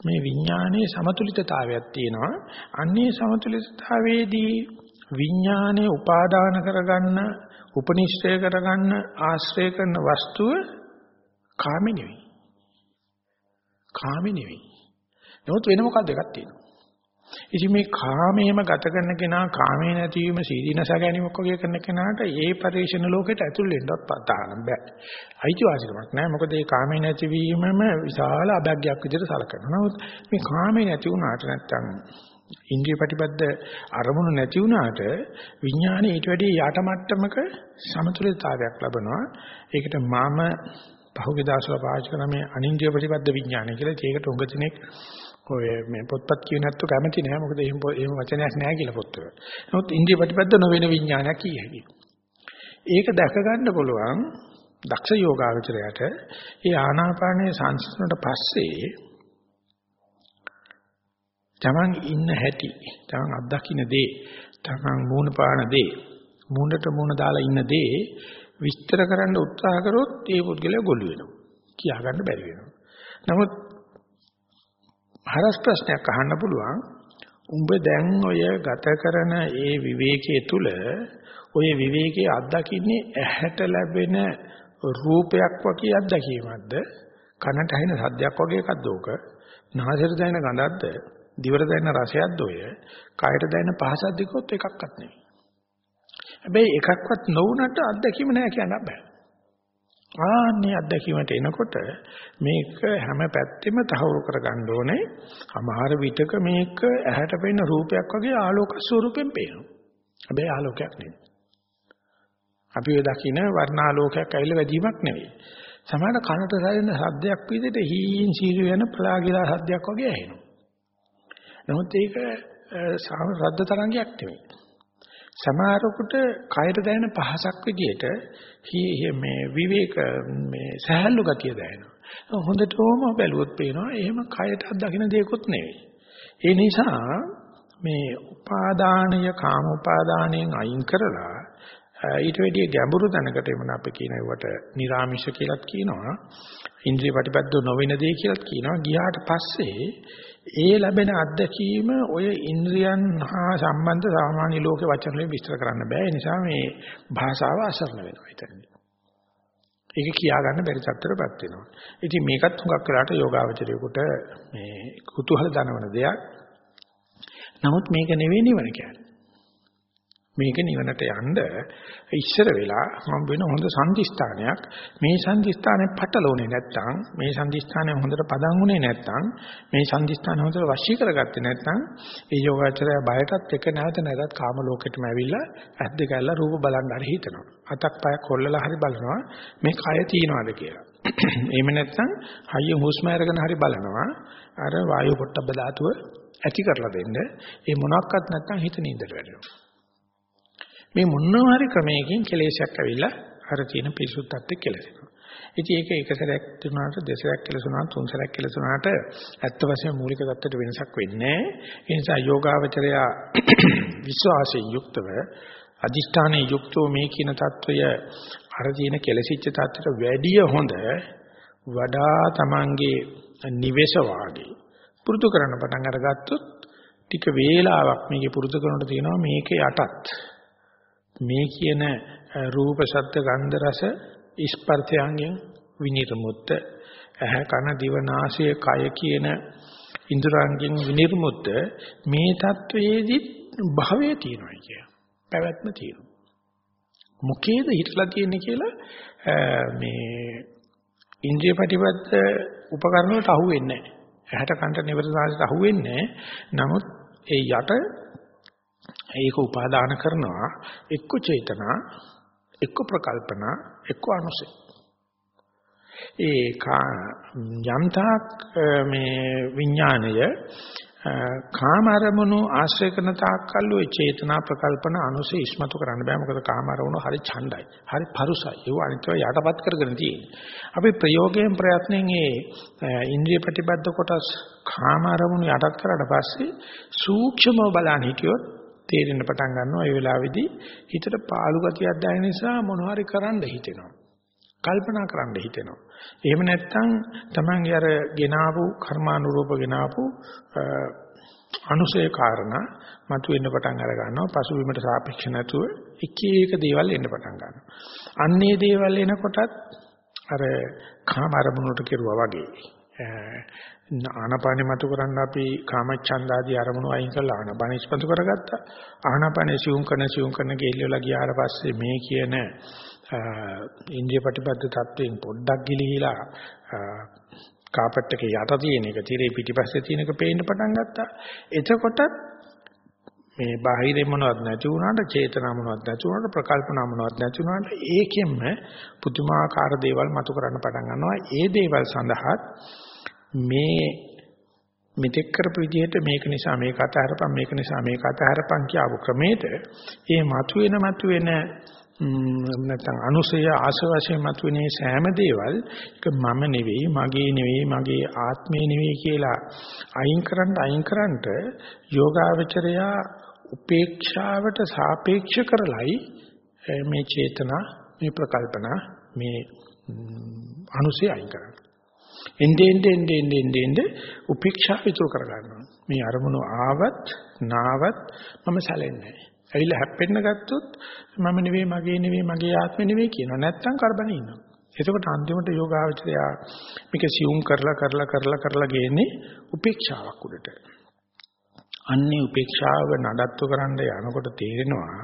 මේ විඥානයේ සමතුලිතතාවයක් තියෙනවා. අන්නේ සමතුලිතතාවයේදී විඥානයේ උපාදාන කරගන්න උපනිෂ්ඨය කරගන්න ආශ්‍රය කරන වස්තුව කාමේ නෙවෙයි. කාමේ නෙවෙයි. නමුත් වෙන මොකක්ද එකක් තියෙනවා. ඉතින් මේ කාමයේම ගත කරන කෙනා කාමේ නැතිවීම සීදීනස ගැනීමක් වගේ කරන කෙනාට ඒ පරිශන ලෝකෙට ඇතුල් වෙන්නවත් පතාන බෑ. අයිතිවාසිකමක් නෑ. මොකද මේ කාමේ නැතිවීමම විශාල අභග්යක් විදිහට සලකනවා. නමුත් මේ කාමේ නැති වුණාට නැත්තම් ඉන්ද්‍රිය ප්‍රතිපද අරමුණු නැති වුණාට විඥානේ ඊට වැඩි යට මට්ටමක සමතුලිතතාවයක් ලබනවා. ඒකට මම පහුගිය දවස්වල පාවිච්චි කරන මේ අනින්ද්‍රිය ප්‍රතිපද විඥානය කියලා ඒකට උඟ දිනෙක ඔය මේ පොත්පත් කියව නැත්තු කැමති නෑ මොකද එහෙම එහෙම වචනයක් නෑ කියලා පොත්වල. නමුත් ඉන්ද්‍රිය ප්‍රතිපද නොවන විඥානයක් කිය හැකියි. ඒක දැක ගන්න පුළුවන් දක්ෂ යෝගාවචරයට ඒ ආනාපානයේ සංසිඳුණට පස්සේ තමන් ඉන්න හැටි, තමන් අත්දකින්න දේ, තමන් මූණ පාන දේ, මූණට මූණ දාලා ඉන්න දේ විස්තර කරන්න උත්සාහ කරොත් ඒ පුද්ගලයා ගොළු වෙනවා. කියා ගන්න බැරි වෙනවා. නමුත් හරස් ප්‍රශ්නයක් අහන්න පුළුවන්. උඹ දැන් ඔය ගත කරන ඒ විවේකයේ තුල ඔය විවේකයේ අත්දකින්නේ ඇහැට ලැබෙන රූපයක් වගේ අත්දැකීමක්ද කනට ඇහෙන සද්දයක් වගේ එකක්ද ඕක නාසයට දැනෙන ගඳක්ද දිවට දැනෙන රසයක්ද ඔය කයට දැනෙන පහසක් දිකොත් එකක්වත් නෙවෙයි හැබැයි එකක්වත් නොවුනට අත්දැකීම නෑ කියන්න බෑ ආන්නේ අත්දැකීමට එනකොට මේක හැම පැත්තෙම තහවුරු කරගන්න ඕනේ. අමහර විතක මේක ඇහැට පෙනෙන රූපයක් වගේ ආලෝක ස්වරූපෙන් පේනවා. හැබැයි ආලෝකයක් නෙවෙයි. අපි ඔය දකින වර්ණාලෝකයක් ඇවිල්ලා වැඩිවීමක් නෙවෙයි. සමහර කනට දැනෙන ශබ්දයක් විදිහට හීන් සීරු යන පලාගිලා ශබ්දයක් වගේ ඇහෙනවා. නමුත් ඒක ශබ්ද තරංගයක් නෙවෙයි. සමහරකට කයට දැනෙන පහසක් විදිහට මේ විවේක මේ සහැල්ලු ගතිය දැනෙනවා. හොඳටම බැලුවොත් පේනවා එහෙම කයට අත්දකින්න දෙයක්වත් නෙවෙයි. ඒ නිසා මේ උපාදානීය කාම උපාදානයෙන් අයින් කරලා ඊට වැඩිය ගැඹුරු දැනකට එමන අපි කියන ඒවට නිර්ාමිෂ කියලාත් කියනවා. ඉන්ද්‍රිය ප්‍රතිපද්ද නොවන දේ කියලාත් කියනවා. ගියාට පස්සේ ඒ ලැබෙන අත්දැකීම ඔය ඉන්ද්‍රියන් හා සම්බන්ධ සාමාන්‍ය ලෝකේ වචන වලින් විස්තර කරන්න බෑ. ඒ නිසා මේ භාෂාව අසරණ වෙනවා හිතන්නේ. ඒක කියා ගන්න බැරි තත්ත්වයකටපත් වෙනවා. ඉතින් මේකත් හුඟක් වෙලාට යෝගාවචරයෙකුට මේ කුතුහල දනවන දෙයක්. නමුත් මේක නෙවෙයි නිවන කියන්නේ. මේක නිවනට යන්න ඉස්සර වෙලා හම් වෙන හොඳ සංදිස්ථානයක් මේ සංදිස්ථානේ පටලෝනේ නැත්තම් මේ සංදිස්ථානේ හොඳට පදන් වුණේ නැත්තම් මේ සංදිස්ථානේ හොඳට වශී කරගත්තේ නැත්තම් ඒ යෝගාචරය බයටත් එක නැවත නැවතත් කාම ලෝකෙටම ඇවිල්ලා ඇස් දෙක ඇල්ල රූප බලන්න හරි හිතනවා. අතක් පයක් කොල්ලලා හරි බලනවා. මේ කය තියනවාද කියලා. එහෙම නැත්තම් හයිය හුස්ම අරගෙන හරි බලනවා. අර වායු පොට්ටබ්බ ධාතුව ඇති කරලා දෙන්න. ඒ මොනක්වත් නැත්තම් හිත නින්දට වැටෙනවා. මේ මොනවා හරි ක්‍රමයකින් කෙලෙසයක් ඇවිල්ලා අර තියෙන පිරිසුද්ධත්වය කෙලෙසෙනවා. ඉතින් ඒක එක සැරයක් තුනකට දෙසරයක් කෙලසුණා තුන් සැරයක් කෙලසුණාට ඇත්ත වශයෙන්ම මූලික தත්තට වෙනසක් වෙන්නේ නැහැ. ඒ නිසා යෝගාවචරය විශ්වාසයෙන් යුක්තව අදිෂ්ඨානයේ යුක්තව මේ කියන தত্ত্বය අර තියෙන කෙලසිච්ච தත්තට වැඩිය හොඳ වඩා Tamange නිවෙස වාගේ පුරුදු කරන්න පටන් අරගත්තොත් ටික වේලාවක් මේකේ පුරුදු කරනකොට තියෙනවා මේකේ යටත් මේ කියන රූප ශබ්ද ගන්ධ රස ස්පර්ශයන්ගෙන් විනිර්මුත්ත ඇහැ කන දිව නාසය කය කියන ඉන්ද්‍රයන්ගෙන් විනිර්මුත්ත මේ தത്വයේදී භවය තියෙනවා කිය. පැවැත්ම තියෙනවා. මොකේද හිටලා තියෙන්නේ කියලා මේ ඉන්ද්‍රිය ප්‍රතිපද උපකරණ වලට අහු වෙන්නේ නැහැ. ඇහැට කන්ට නිවර්තනාලට අහු වෙන්නේ නැහැ. නමුත් ඒ යට ඒක උපාදාන කරනවා. එක්ක චේතනා එක්ක ප්‍රකල්පනා එක්ක අනුසය. ඒ යම්තාක් මේ විඥාණය කාම අරමුණු ආශ්‍රය කරන තාක්කල් ඔය චේතනා ප්‍රකල්පන අනුසය ඉස්මතු කරන්න බෑ. මොකද කාම අරමුණු හරි ඡණ්ඩයි හරි පරුසයි. ඒව අනිත්ව යටපත් කරගෙන තියෙන්නේ. අපි ප්‍රයෝගයෙන් ප්‍රයත්නෙන් ඒ ඉන්ද්‍රිය ප්‍රතිබද්ධ කොටස් කාම අරමුණු යටත් කරලා පස්සේ සූක්ෂමව බලන්න හිටියොත් තේරෙන්න පටන් ගන්නවා ඒ වෙලාවේදී හිතට පාළු ගතියක් දැනෙන නිසා මොනවාරි කරන්න හිතෙනවා. කල්පනා කරන්න හිතෙනවා. එහෙම නැත්නම් Tamange අර ගෙනාවු කර්මානුරූප ගෙනාවු අනුසය කාරණා මතුවෙන්න පටන් අර ගන්නවා. පසුබිමට සාපේක්ෂ නැතුව එක එක දේවල් එන්න පටන් ගන්නවා. අන්නේ දේවල් එනකොටත් අර කාම අරමුණට කෙරුවා වගේ ආනාපානෙ මතු කරන්න අපි කාමච්ඡන්දාදී අරමුණු අයින් කරලා ආනාපානෙ ඉස්පතු කරගත්තා. ආනාපානෙ සිවුම් කරන සිවුම් කරන ගෙල්ලවලා ගියාට පස්සේ මේ කියන ඉන්ද්‍රිය ප්‍රතිපද තත්වයෙන් පොඩ්ඩක් ගිලිහිලා කාපට් එකේ යට තියෙන එක tire පිටිපස්සේ තියෙන එක පේන්න පටන් ගත්තා. එතකොට මේ බාහිරින් මොනවත් නැති වුණාට චේතනා මොනවත් නැති වුණාට ප්‍රකල්පනා මොනවත් නැති වුණාට ඒකෙන්ම පුදුමාකාර දේවල් මතු කරන්න පටන් ගන්නවා. ඒ දේවල් සඳහා මේ මෙතෙක් කරපු විදිහට මේක නිසා මේක අතහරපන් මේක නිසා මේක අතහරපන් කියව ක්‍රමයට ඒ මතුවෙන මතුවෙන නැත්නම් අනුසය ආශවශයෙන් මතුවෙන සෑම දේවල් ඒක මම නෙවෙයි මගේ නෙවෙයි මගේ ආත්මේ නෙවෙයි කියලා අයින් කරන්න අයින් කරන්නට යෝගාවචරයා උපේක්ෂාවට සාපේක්ෂ කරලයි මේ චේතනා මේ ප්‍රකල්පනා මේ අනුසය අයින් කරන්නේ. එnde ende ende ende ende ende උපේක්ෂාව විතර කර ගන්නවා. මේ අරමුණු ආවත් නාවත් මම සැලෙන්නේ නැහැ. ඇවිල්ලා හැප්පෙන්න ගත්තොත් මම නෙවෙයි මගේ නෙවෙයි මගේ ආත්මෙ නෙවෙයි කියනවා. නැත්තම් කරබනේ ඉන්නවා. එතකොට අන්තිමට යෝගාවචරය මේක සියුම් කරලා කරලා කරලා කරලා ගේන්නේ උපේක්ෂාවක් උඩට. අන්නේ උපේක්ෂාව නඩත්තු කරන්න යනකොට තේරෙනවා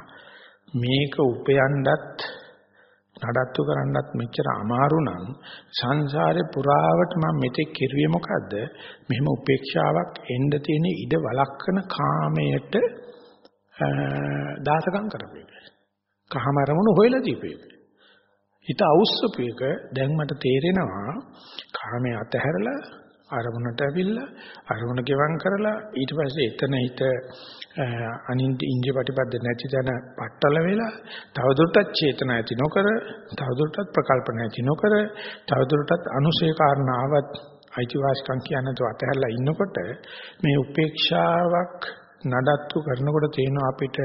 මේක උපයන්නත් නඩත්තු කරන්නත් මෙච්චර අමාරු නම් සංසාරේ පුරාවට මම මෙතෙක් කෙරුවේ මොකද්ද? මෙහෙම උපේක්ෂාවක් එන්න තියෙන ඉඩ වළක්වන කාමයට දාසකම් කරපේක. කහමරමුණු හොයලා දීපේක. හිත අවුස්සපු එක දැන් මට තේරෙනවා කාමයේ අතහැරලා අරමුණට ඇවිල්ලා අරමුණ ගෙවම් කරලා ඊට පස්සේ එතන හිත අනින්ද ඉන්ද්‍රිය ප්‍රතිපද නැති තැන පట్టල වෙලා තවදුරටත් චේතන ඇති නොකර තවදුරටත් ප්‍රකල්පන ඇති නොකර තවදුරටත් අනුශේ කාරණාවත් අයිතිවාසිකම් කියනතු අතහැරලා ඉන්නකොට මේ උපේක්ෂාවක් නඩත්තු කරනකොට තේනවා අපිට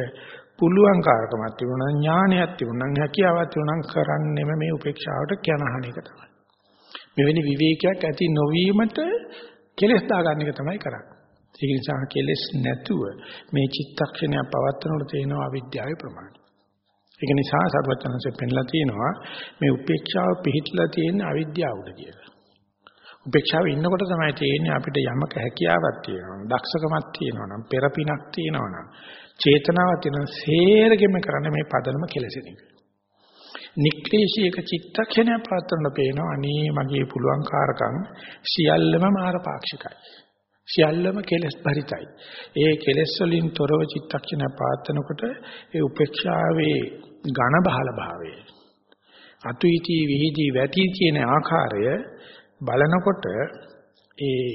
පුළුවන් කාර්කමක් තිබුණා ඥානයක් තිබුණා හැකියාවක් තිබුණා කරන්නෙම මේ උපේක්ෂාවට කනහන එක තමයි. මෙවැනි විවේකයක් ඇති නොවීමට කෙලස් දාගන්න එක තමයි කරන්නේ. ඒක නිසා කෙලස් නැතුව මේ චිත්තක්ෂණය පවත්වනකොට තේනවා අවිද්‍යාවේ ප්‍රමාණය. ඒක නිසා සර්වඥාන්සේ පෙන්ලා තියෙනවා මේ උපේක්ෂාව පිහිටලා තියෙන අවිද්‍යාව උඩ කියලා. උපේක්ෂාව ඉන්නකොට තමයි තේරෙන්නේ අපිට යමක හැකියාවක් තියෙනවා දක්ෂකමක් තියෙනවා නම් පෙරපිනක් තියෙනවා නම් චේතනාවක් තියෙනවා සේරගෙම කරන්නේ මේ පදනම කෙලසෙන එක. නික්ලේශී එක චිත්තක්ෂණයක් පවත්වන්න පේනවා අනේ මගේ පුළුවන් කාරකම් සියල්ලම මාරපාක්ෂිකයි. සියල්ලම කෙලස් පරිතයි. ඒ කෙලස් වලින් තොරව චිත්තක්ෂණ පාත්තනකොට ඒ උපේක්ෂාවේ ඝන බහල භාවය අතුයිටි විහිදී වැටි කියන ආකාරය බලනකොට ඒ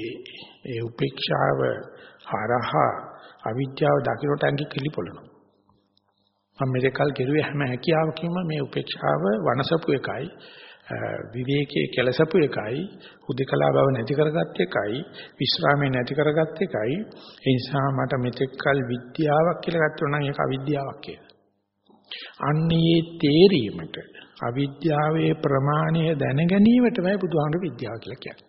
ඒ උපේක්ෂාව හරහා අවිද්‍යාව දකින්නට ඇඟි කිලිපොළනවා. මම මේකල් කෙරුවේ හැම හැකියාවකින්ම මේ උපේක්ෂාව වනසපු එකයි විවේකයේ කෙලසපු එකයි හුදකලා බව නැති කරගත් එකයි විශ්‍රාමයේ නැති කරගත් එකයි ඒ නිසා මට මෙතෙක්කල් විද්‍යාවක් කියලා ගත්තා නම් ඒක අවිද්‍යාවක් කියලා. අන්නේ තේරීමට අවිද්‍යාවේ ප්‍රමාණය දැන ගැනීමටමයි බුදුහාමුදුරු විද්‍යාව කියලා කියන්නේ.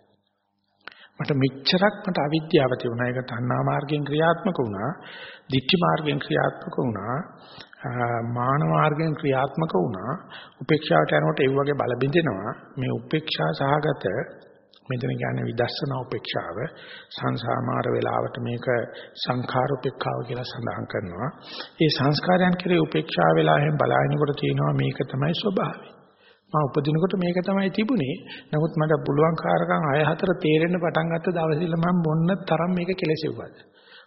මට මෙච්චරක් මට අවිද්‍යාව තිබුණා. ඒක තණ්හා මාර්ගයෙන් ක්‍රියාත්මක වුණා. දික්ටි මාර්ගයෙන් ක්‍රියාත්මක වුණා. මාන මාර්ගයෙන් ක්‍රියාත්මක වුණා. උපේක්ෂාවට යනකොට ඒ වගේ බල බින්දෙනවා මේ උපේක්ෂා සහගත මෙතන කියන්නේ විදර්ශනා උපේක්ෂාව සංසාමාර වේලාවට මේක සංඛාර උපේක්ඛාව කියලා සඳහන් කරනවා. ඒ සංස්කාරයන් කෙරේ උපේක්ෂා වෙලාවෙන් බලාගෙනකොට තියෙනවා මේක තමයි ස්වභාවය. මම උපදිනකොට මේක තමයි තිබුණේ. නමුත් මට පුළුවන් කාරකම් අය හතර තේරෙන්න පටන් ගත්ත දවසේ මම මොන්න තරම් මේක කෙලෙසෙව්වද?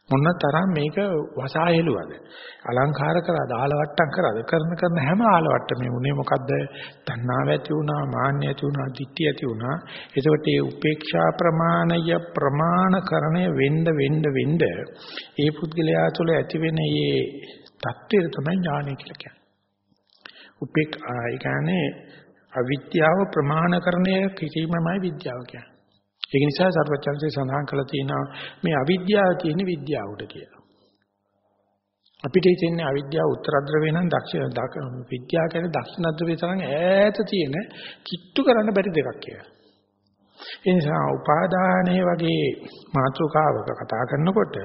මොන තරම් මේක වසායෙලුවද අලංකාර කරාද? ආලවට්ටම් කරාද? කරන කරන හැම ආලවට්ටමේ උනේ මොකද්ද? තණ්හාව ඇති වුණා මාන්නය ඇති වුණා ditthිය ඇති වුණා. එතකොට මේ උපේක්ෂා ප්‍රමාණය ප්‍රමාණකරණය වෙන්න වෙන්න වෙන්න ඒ පුද්ගලයා තුළ ඇති වෙන මේ தත්ත්වය තමයි ඥානය කියලා කියන්නේ. උපේක් ඒ කියන්නේ අවිද්‍යාව ප්‍රමාණකරණය කිරීමමයි විද්‍යාව කියන්නේ. ඒක නිසා සර්වචන්සේ සඳහන් කළා තියෙනවා මේ අවිද්‍යාව තියෙන විද්‍යාව උඩ කියලා. අපිට හිතෙන්නේ අවිද්‍යාව උත්තරද්‍රවය නම් දක්ෂ විද්‍යාව කියන්නේ දක්ෂිණද්‍රවය තරම් ඈත තියෙන කිට්ටු කරන්න බැරි දෙකක් කියලා. ඒ නිසා උපාදානයේ වගේ මාතෘකාවක කතා කරනකොට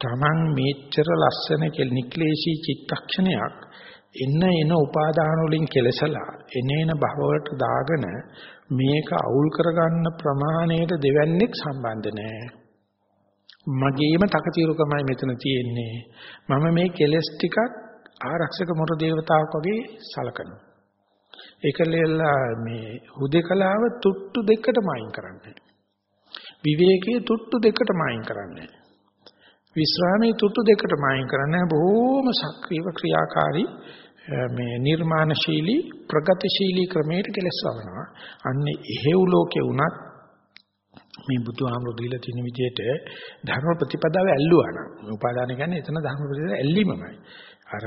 Taman මේච්චර ලස්සන නික්ලේශී චිත්තක්ෂණයක් එන්න එන උපාදාන වලින් කෙලසලා එනේන භවවලට දාගෙන මේක අවුල් කරගන්න ප්‍රමාණයට දෙවන්නේක් සම්බන්ධ නැහැ. මගේම තකතිරුකමයි මෙතන තියෙන්නේ. මම මේ කෙලස් ටිකක් ආරක්ෂක මොර දේවතාවක් වගේ සලකනවා. ඒකලෙලා මේ හුදේකලාව තුට්ටු දෙකටම අයින් කරන්නේ. විවේකයේ තුට්ටු දෙකටම අයින් කරන්නේ. විශ්‍රාමයේ තුට්ටු දෙකටම අයින් කරන්නේ බොහොම සක්‍රීය ක්‍රියාකාරී මේ නිර්මාණශීලී ප්‍රගතිශීලී ක්‍රමයට කෙලස්වනවා. අන්නේ එහෙව් ලෝකේ වුණත් මේ බුදුහාමුදුරු දීලා තියෙන විදිහට ධර්ම ප්‍රතිපදාව ඇල්ලුවා නම් උපාදාන කියන්නේ එතන ධර්ම ප්‍රතිපදාව ඇල්ලීමමයි. අර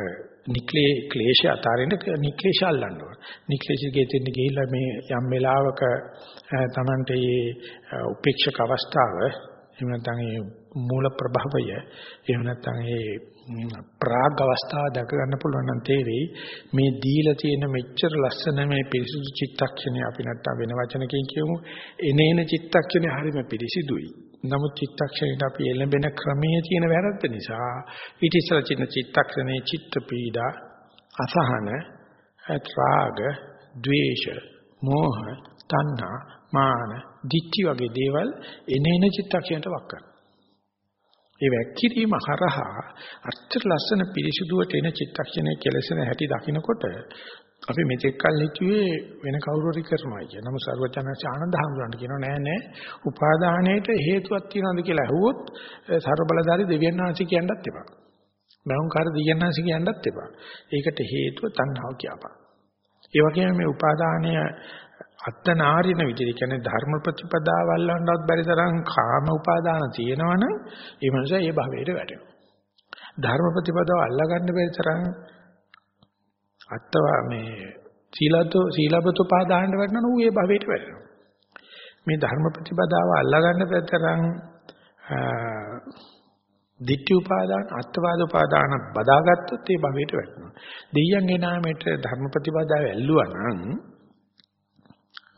නික්ලේ ක්ලේශය අතාරින්න නික්ලේශ අල්ලන්න ඕන. නික්ලේශයේ තියෙන ගිහිල්ලා මේ යම් වෙලාවක Tamante මේ උපේක්ෂක අවස්ථාව එහෙම නැත්නම් ඒ මූල ප්‍රභවය එහෙම නැත්නම් ඒ ප්‍රාග් අවස්ථාව දැක ගන්න පුළුවන් නම් තේරෙයි මේ දීලා තියෙන මෙච්චර ලස්සන මේ පිරිසුදු චිත්තක්ෂණය අපි නැත්නම් වෙන වචනකින් කියමු. එනේන චිත්තක්ෂණය හරිම පිරිසිදුයි. නමුත් චිත්තක්ෂණයට අපි එළඹෙන ක්‍රමයේ තියෙන වැරද්ද නිසා ඊට ඉස්සර චින්න චිත්තක්ෂණේ චිත්ත පීඩා අසහන රාග ද්වේෂ මෝහ තණ්හා මාන දික්ටි වගේ දේවල් එනේන චිත්තක්ෂණයට වක් කරනවා ඒ වැක්කිරීම හරහා අච්චර ලස්සන පිරිසුදුවට එන චිත්තක්ෂණයේ කෙලසෙන හැටි දකිනකොට අපි මෙතෙක් කල් හිතුවේ වෙන කවුරු හරි කරනවා කියන. නමුත් සර්වචනංශ ආනන්ද හඳුනන්න කියනවා නෑ නෑ. උපාදානයේට හේතුවක් තියනවාද කියලා අහුවොත් ਸਰබලධාරී දෙවියන් වහන්සේ කියන්නත් එපා. මෞංකාර දෙවියන් වහන්සේ කියන්නත් එපා. ඒකට හේතුව තණ්හාව කියපා. ඒ වගේම මේ උපාදානය අත්තනාරින විදිහට කියන්නේ ධර්ම ප්‍රතිපදාව අල්ලන්නවත් බැරි තරම් කාම උපාදාන තියෙනවනම් ඒ මනුස්සයා ඒ භවයට වැටෙනවා. ධර්ම ප්‍රතිපදාව අල්ලගන්න බැරි තරම් අත්තවා මේ සීලතු සීලබතු පාදාහන්න වටනන ඌ ඒ භවයට වැටෙනවා. මේ ධර්ම ප්‍රතිපදාව අල්ලාගන්න පැතරම් ditthi upadana අත්වාද උපාදාන බදාගත්තොත් ඒ භවයට වැටෙනවා. දෙයියන්ගේ නාමයට ධර්ම ප්‍රතිපදාව ඇල්ලුවා නම්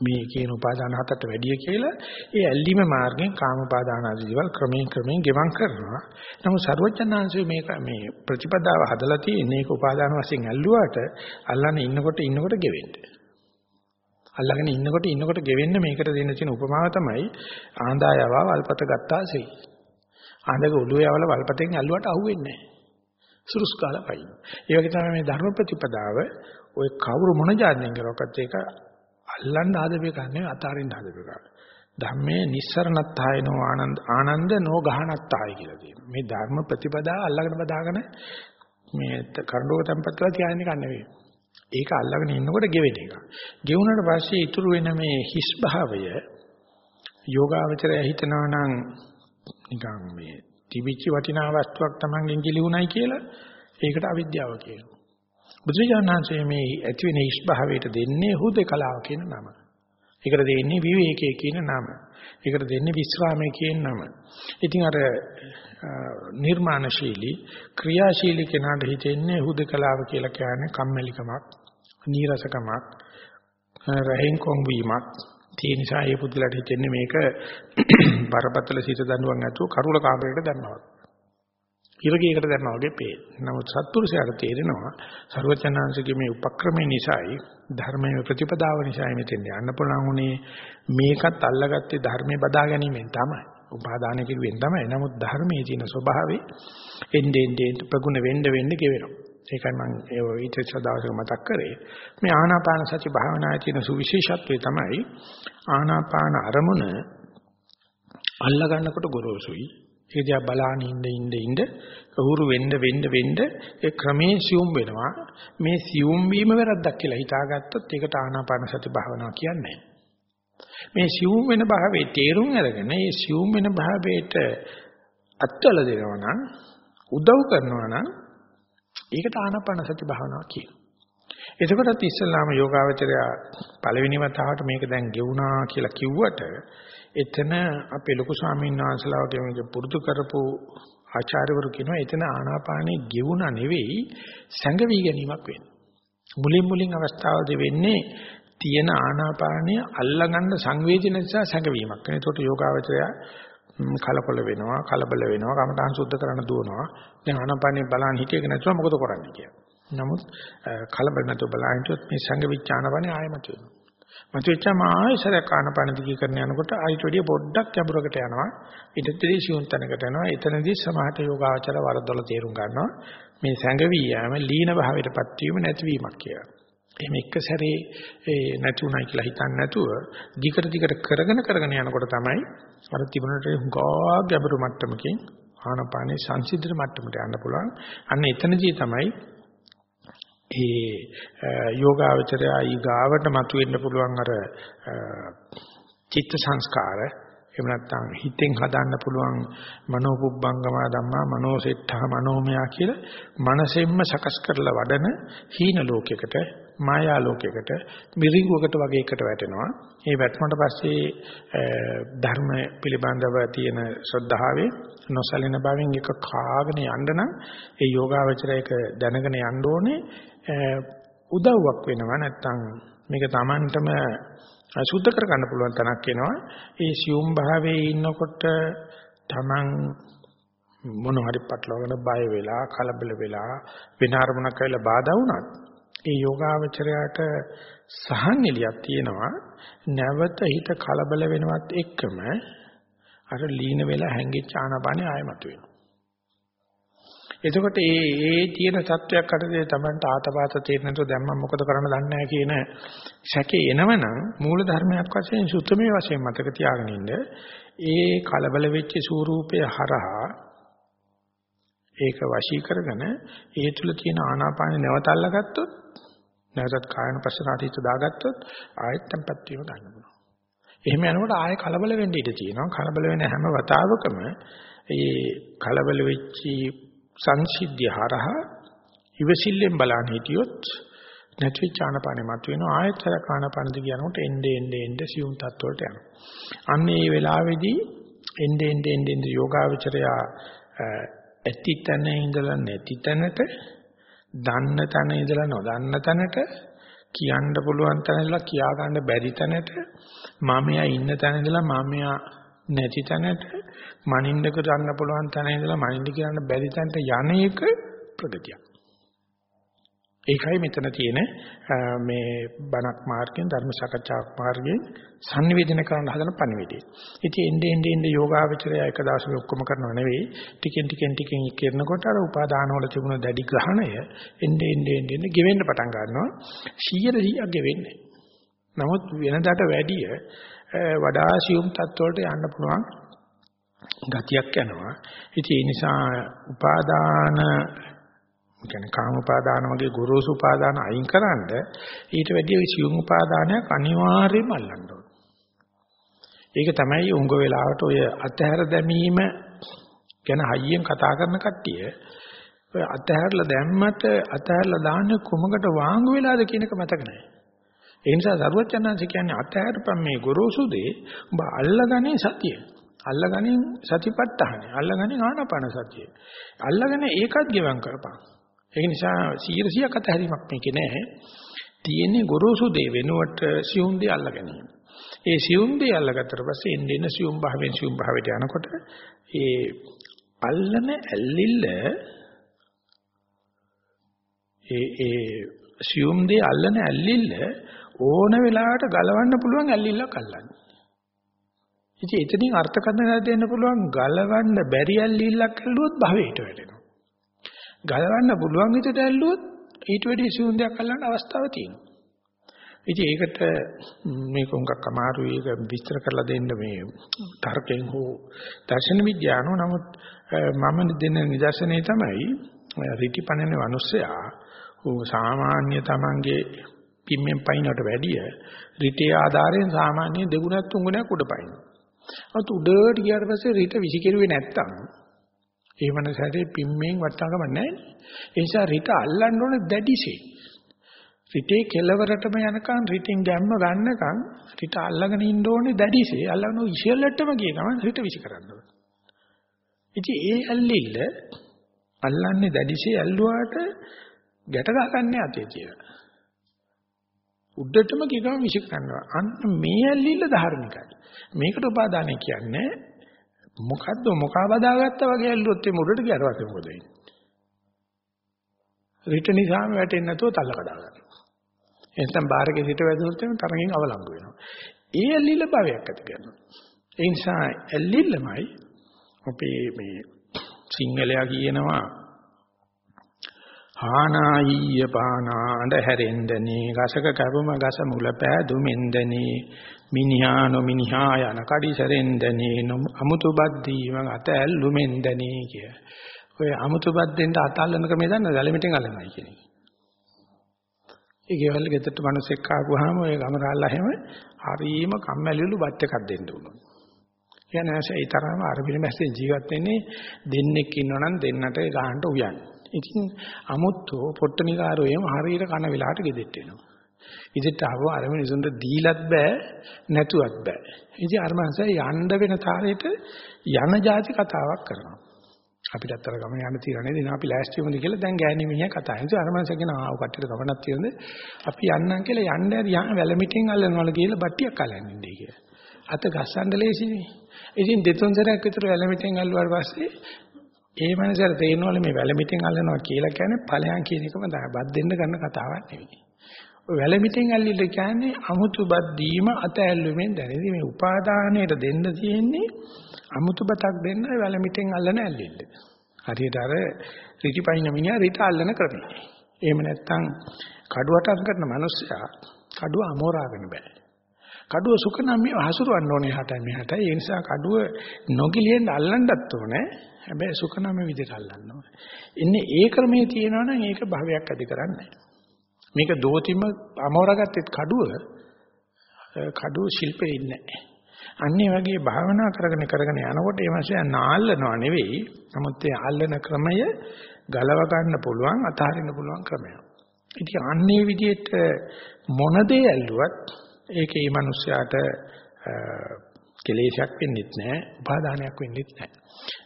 මේ කියන උපාදාන හතට වැඩිය කියලා ඒ ඇල්ලිම මාර්ගෙන් කාම උපාදාන ආදී දේවල් ක්‍රමයෙන් ක්‍රමයෙන් ගෙවම් කරනවා. නමුත් ਸਰවඥාන්සය මේක මේ ප්‍රතිපදාව හදලා තියෙන එක උපාදාන වශයෙන් ඇල්ලුවාට අල්ලන්නේ ඉන්නකොට ඉන්නකොට ගෙවෙන්නේ. අල්ලගෙන ඉන්නකොට ඉන්නකොට ගෙවෙන්න මේකට දෙන්න තියෙන උපමාව තමයි ආඳායව වල්පත ගත්තාසේ. ආඳක ඔළුවේ යවල වල්පතෙන් ඇල්ලුවට අහුවෙන්නේ නැහැ. සුරුස් කාලා පයින්. ඒ වගේ තමයි මේ ධර්ම ප්‍රතිපදාව ඔය කවුරු මොන જાතියෙන් කරවකත් ඒක අල්ලන්න හදපේක නෙවෙයි අතාරින්න හදපේක. ධම්මේ නිස්සරණත්තායනෝ ආනන්ද ආනන්ද නෝ ගහනත්තාය කියලා තියෙනවා. මේ ධර්ම ප්‍රතිපදා අල්ලගෙන බදාගෙන මේ කරඬුව tempatලා තියාගෙන ඉන්න නෙවෙයි. ඒක අල්ලගෙන ඉන්නකොට ගෙවෙන එක. ගෙවුනට පස්සේ ඉතුරු වෙන මේ හිස් භාවය යෝගාවචරය හිතනවා නම් නිකන් මේ තිබිච්ච වටිනා වස්තුවක් Taman ගිලිහුණයි කියලා ඒකට අවිද්‍යාව කියනවා. බුදුරජාණන්සේ මේ ඇති වෙන ඉස් භාවයට දෙන්නේ හුදේකලාව කියන නම. ඒකට දෙන්නේ විවේකයේ කියන නම. ඒකට දෙන්නේ විස්රාමයේ කියන නම. ඉතින් අර නිර්මාණශීලී ක්‍රියාශීලී කෙනාට හිතෙන්නේ හුදේකලාව කියලා කියන්නේ කම්මැලිකමක්, නීරසකමක්, රහෙන් කොන් වීමක්. ඒ නිසා ඒ පුදුලට හිතෙන්නේ මේක බරපතල සිත දඬුවම් නැතුව කරුල කාමරයකට දැම්මා. ඉරගේකට දැම්මා වගේ පේන. නමුත් සත්පුරුෂයාට තේරෙනවා ਸਰවචනාංශගේ මේ උපක්‍රමය නිසායි ධර්මයේ ප්‍රතිපදාව නිසායි මෙතෙන් යන්න පුළුවන් උනේ මේකත් අල්ලගත්තේ ධර්මයේ බදා ගැනීමෙන් තමයි. උපාදාන කිරුවෙන් තමයි. නමුත් ධර්මයේ තියෙන ස්වභාවය එන්නේ එන්නේ ප්‍රගුණ වෙන්න වෙන්න ගෙවෙනවා. ඒකයි මම ඒ ඊටච දවසක මතක් කරේ. මේ ආනාපාන සති භාවනාවේ තියෙන සුවිශේෂත්වය තමයි ආනාපාන අරමුණ අල්ලා ගන්නකොට ගොරෝසුයි ඒ දිහා බලාන ඉන්න ඉන්න ඉන්න කවුරු වෙන්න වෙන්න වෙන්න ඒ ක්‍රමේ සියුම් වෙනවා. මේ සියුම් වීම වැරද්දක් කියලා හිතාගත්තොත් ඒකට ආනාපාන සති භාවනාව කියන්නේ මේ සියුම් වෙන භාවයේ තේරුම් අරගෙන ඒ සියුම් වෙන භාවයට අත්වල දෙනවා නම් උදව් කරනවා නම් ඒකට ආනාපාන සති භාවනාව කියනවා එතකොටත් ඉස්සල්ලාම යෝගාවචරය පළවෙනි වතාවට මේක දැන් ගෙවුනා කියලා කිව්වට එතන අපේ ලොකු ස්වාමීන් වහන්සේලා වගේ මේක පුරුදු කරපු ආචාර්යවරු කියනවා එතන ආනාපානේ ගෙවුණා නෙවෙයි සැඟවි ගැනීමක් වෙන්නේ. මුලින් මුලින් අවස්ථාවදී වෙන්නේ තියෙන ආනාපානය අල්ලගන්න සංවේදන නිසා සැඟවීමක්. එතකොට යෝගාවචරය කලකොල වෙනවා, කලබල වෙනවා, කමඨාන් සුද්ධ කරන්න දුවනවා. දැන් ආනාපානේ බලන් හිටියක නැතුව මොකද කරන්නේ කියලා. නමුත් කලබල නැතුව බලන් හිටියොත් මේ සංගවිච්ඡ ආනාපානේ ආයමතු වෙනවා. මතුවෙච්චම ආයෙසරයක් ආනපන දිගී කරන යනකොට ආයෙත් වැඩිය පොඩ්ඩක් ගැඹුරකට යනවා ඊටතරී සියුම් තැනකට යනවා එතනදී සමාහත යෝගාචර වරදොල තේරුම් ගන්නවා මේ සැඟවි යෑම ලීන භාවයටපත් වීම නැතිවීමක් කියලා. එහෙම එක සැරේ ඒ නැතුණයි කියලා හිතන්නේ නැතුව දිගට දිගට කරගෙන කරගෙන යනකොට තමයි අර තිබුණට හුඟා ගැඹුරු මට්ටමකින් ආනපානේ සංසිද්ධ මට්ටමට යන්න පුළුවන්. අන්න එතනදී තමයි ඒ යෝගාවචරය ඊගාවට මතුවෙන්න පුළුවන් අර චිත්ත සංස්කාර එහෙම නැත්නම් හිතෙන් හදන්න පුළුවන් මනෝපුබ්බංගම ධම්මා මනෝසෙට්ඨා මනෝමයා කියලා මනසෙන්ම සකස් කරලා වඩන හීන ලෝකයකට මායා ලෝකයකට මිරිඟුවකට වගේ එකට වැටෙනවා. ඒ වැටුණට පස්සේ ධර්ම පිළිබඳව තියෙන ශ්‍රද්ධාවේ නොසලින බවින් එක කාගෙන යන්න නම් ඒ යෝගාවචරයක දැනගෙන යන්න ඕනේ උදව්වක් වෙනවා නැත්තම් මේක Tamanටම සුද්ධ කරගන්න පුළුවන් තැනක් වෙනවා ඒ සියුම් භාවයේ ඉන්නකොට Taman මොන හරි පටලවගෙන බය වෙලා කලබල වෙලා වෙන අරමුණක් කියලා බාධා වුණත් ඒ යෝගාවචරයට සහන් එලියක් තියෙනවා. නැවත හිත කලබල වෙනවත් එක්කම අර ලීන වෙලා හැංගිච්ච ආනපානෙ ආයමතු වෙනවා එතකොට ඒ ඒ තියෙන තත්වයක් අතරේ Tamanට ආතපාත තේරෙනතෝ දැන් මම මොකද කරන්න දන්නේ නැහැ කියන සැකේ එනවනම් මූල ධර්මයක් වශයෙන් සුත්තමේ වශයෙන් මතක තියාගෙන ඉන්න ඒ කලබල වෙච්ච ස්වරූපය හරහා ඒක වශී කරගෙන ඒ තුල තියෙන ආනාපාන නැවත අල්ලගත්තොත් නැවතත් කායන පස්සනාට හිත දාගත්තොත් ආයෙත් tempත් වීම ගන්න පුළුවන්. එහෙම යනකොට ආයෙ කලබල වෙන්න ඉඩ තියෙනවා. කලබල වෙන හැම වතාවකම ඒ කලබල වෙච්චි සංසිද්ධිය හරහා ඉවසිල්ලෙන් බලන්න හිටියොත් නැතිවෙච්ච ආනපානෙ මතුවෙනවා ආයතර කානපානද කියනකොට එnde ende ende සියුම් තත්වලට යනවා. අන්න ඒ වෙලාවේදී එnde ende ende ende යෝගාවචරය ඇති තැන ඉඳලා නැති තැනට දන්න තැන ඉඳලා නොදන්න තැනට කියන්න පුළුවන් තැන ඉඳලා කියා ගන්න බැරි තැනට මමයා ඉන්න තැන ඉඳලා මමයා නැති තැනට මනින්න කරන්න පුළුවන් තැන ඉඳලා මනින්න කියන්න බැරි තැනට යන එක ප්‍රගතියක්. ඒකයි මෙතන තියෙන මේ බණක් මාර්ගයෙන් ධර්ම සාකච්ඡාවක් මාර්ගයෙන් sannivedana කරන්න හදන පණිවිඩය. ඉතින් එnde ende ende යෝගාවචරය එක දවසක ඔක්කොම කරනව නෙවෙයි ටිකෙන් ටිකෙන් ටිකෙන් කරනකොට අර උපාදාන වල තිබුණ දැඩි ග්‍රහණය එnde ende ende ende ගෙවෙන්න පටන් ගන්නවා 100 100ක් ගෙවෙන්නේ. නමුත් වෙනදාට වැඩිය වඩා සියුම් තත්ත්වවලට යන්න පුළුවන් ගතියක් යනවා. ඉතින් ඒ නිසා උපාදාන කියන්නේ කාම උපාදාන වගේ ගොරෝසු උපාදාන අයින් කරන්ඩ ඊට වැඩිය සියුම් උපාදානයක් අනිවාර්යයෙන්ම අල්ලන්න ඕන. ඒක තමයි උංග වෙලාවට ඔය අතහැර දැමීම ගැන හයියෙන් කතා කරන කට්ටිය ඔය අතහැරලා දැම්මට අතහැරලා දාන්නේ කොමකට වාංගු වෙලාද කියන එක මතක නැහැ. ඒ නිසා සරුවචනංශ කියන්නේ අතහැරපම් මේ ගොරෝසු දේ උඹ අල්ලගන්නේ සතිය. අල්ලගන්නේ සතිපට්ඨාන. අල්ලගන්නේ ආනාපාන සතිය. අල්ලගෙන ඒකත් ගෙවම් කරපන්. ඒක නිසා 100ක් අතහැරීමක් මේකේ නැහැ. තියෙන්නේ ගොරෝසු දේ වෙනුවට සියුම් දේ අල්ල ගැනීම. ඒ සියුම් දේ අල්ලගත්තට පස්සේ එන්න එන්න සියුම් භාවයෙන් සියුම් භාවයට යනකොට ඒ අල්ලන ඇල්ලිල්ල ඒ ඒ සියුම් දේ අල්ලන ඇල්ලිල්ල ඕන වෙලාවට ගලවන්න පුළුවන් ඇල්ලිල්ලක් අල්ලන්නේ. ඉතින් එතනින් අර්ථකථන දෙන්න පුළුවන් ගලවන්න බැරි ඇල්ලිල්ලක් ඇල්ලුවොත් භවයට වැටෙනවා. ගලවන්න පුළුවන් විදිහට ඇල්ලුවොත් ඊට වැඩි සියුම් දෙයක් අල්ලන්න අවස්ථාවක් තියෙනවා. ඉතින් ඒකට මේක උඟක් අමාරුයි ඒක විස්තර කරලා දෙන්න මේ තර්කයෙන් හෝ දර්ශන විද්‍යාවනෝ නමුත් මම දෙන නිදර්ශනය තමයි රිටිපණන මිනිස්සයා සාමාන්‍ය තමන්ගේ පිම්මෙන් පයින්නට වැඩිය රිටේ ආධාරයෙන් සාමාන්‍ය දෙගුණක් තුන්ගුණයක් උඩ පයින්නවා. අත උඩට ගියාට පස්සේ රිට විසිකිරුවේ නැත්තම් ඒ මනසට පිම්මෙන් වටනකම නැහැ. ඒ නිසා රිට අල්ලන්න ඕනේ දැඩිසේ. රිටේ කෙලවරටම යනකම් රිටින් ගැම්ම ගන්නකම් රිට අල්ලගෙන ඉන්න ඕනේ දැඩිසේ. අල්ලගෙන ඉෂෙල්ලටම ගිය ගමන් රිට විසි කරන්න ඕනේ. ඉතින් ඒ ඇල්ලිල්ල අල්ලන්නේ දැඩිසේ ඇල්ලුවාට ගැට ගහන්නේ අතේ කියලා. උඩටම ගිගම විශ් කරනවා. අන්න මේ ඇල්ලිල්ල ධාර්මිකයි. මේකට උපාදානය කියන්නේ මොකද්ද මොකා බදාගත්තා වගේ ඇල්ලුවොත් මේ උඩට ගියාට පස්සේ මොකද වෙන්නේ? රිට නිසාම වැටෙන්නේ නැතුව තල්ල කඩා ගන්නවා. එතෙන් බාරකේ සිට වැදුනොත් එimhe තරගෙන් අවලංගු වෙනවා. ඒ ඇල්ලිල්ල භවයක් ඇති කරනවා. ඒ නිසා ඇල්ලිල්ලමයි අපේ මේ සිංහලයා කියනවා ආනායිය පානාඬ හැරෙන්දනේ ගසක කැපුම ගස මුල පෑදුමෙන්දනේ මිනිහා නොමිනිහා යන කඩිසරෙන්දනේ අමුතුබත් දීම අත ඇල්ලුමෙන්දනේ කිය. ඔය අමුතුබත් දෙන්න අතල්ලන ක්‍රමය දන්නවද? වැලමිටෙන් අල්ලනයි කියන එක. ඒ ගෙවල් ගෙදරට මිනිස්සෙක් ආවම ඔය ගමරාල්ලා හැම හරීම කම්මැලිලු බත් එකක් දෙන්න උනොත්. කියන්නේ ඒ තරම අර පිළිමැස්සේ ජීවත් වෙන්නේ දෙන්නෙක් ඉන්නවනම් දෙන්නට ගහන්න උයන්නේ. ඉතින් අමුත්තෝ පොට්ටනිකාරෝ එහෙම හරියට කන වෙලාවට ගෙදෙට්ට එනවා. ඉදිරියට ආව අර මිනිසුන්ට දීලත් බෑ නැතුවත් බෑ. ඉතින් අර මනස යන්න වෙන තාලෙට යන જાති කතාවක් කරනවා. අපිටත් අර ගමන යන්න තියෙනනේ දින අපි ලෑස්ති වෙමුද කියලා දැන් ගෑණි මිනිහා කතා කරනවා. ඉතින් අර මනස කියන ආව කට්ටියට ගමනක් තියෙනද අපි යන්නම් කියලා යන්න ඇරි යන වැලමිටින් අල්ලනවල කියලා බට්ටියක් අල්ලන්න ඉන්නේ කියලා. අත ගස්සන්න ලේසිනේ. ඉතින් දෙතුන් සැරයක් විතර වැලමිටින් අල්ලුවාට පස්සේ ඒ මනසට තේරෙනවලු මේ වැලමිටෙන් අල්ලනවා කියලා කියන්නේ ඵලයන් කියන එකම තමයි. බත් දෙන්න ගන්න කතාවක් නෙවෙයි. ඔය වැලමිටෙන් ඇල්ලිල්ල කියන්නේ අමුතු බත් දීම අත ඇල්ලුමෙන් දැනෙදි මේ උපාදානයට දෙන්න තියෙන්නේ අමුතු බතක් දෙන්න වැලමිටෙන් අල්ලන ඇල්ලිල්ල. හරියට අර රිටිපයින් මිනිහා රිට අල්ලන ක්‍රමය. එහෙම නැත්නම් කඩුවටම් කරන මිනිස්සයා කඩුව අමෝරාගෙන බෑ. කඩුව සුඛ නම් මේ හසුරවන්න ඕනේ හට මෙහාට. ඒ නිසා කඩුව නොගිලියෙන් අල්ලන්නත් ඕනේ. හැබැයි සුඛ නම් විදිහට අල්ලන්න ඕනේ. ඉන්නේ ඒ ක්‍රමයේ තියෙනවා නම් ඒක භවයක් ඇති කරන්නේ මේක දෝතිම අමෝරාගත්තෙත් කඩුව කඩුව ශිල්පේ ඉන්නේ නැහැ. අන්නේ වගේ භාවනා කරගෙන කරගෙන යනකොට මේ මාසය නාල්ලනවා නෙවෙයි. නමුත් ඒ අල්ලන ක්‍රමය ගලව ගන්න පුළුවන් අතහරින්න පුළුවන් ක්‍රමයක්. ඉතින් අන්නේ විදිහට මොන දේ ඇල්ලුවත් ඒකේ මේ මිනිස්යාට කෙලේශයක් වෙන්නෙත් නැහැ, උපාදානයක් වෙන්නෙත් නැහැ.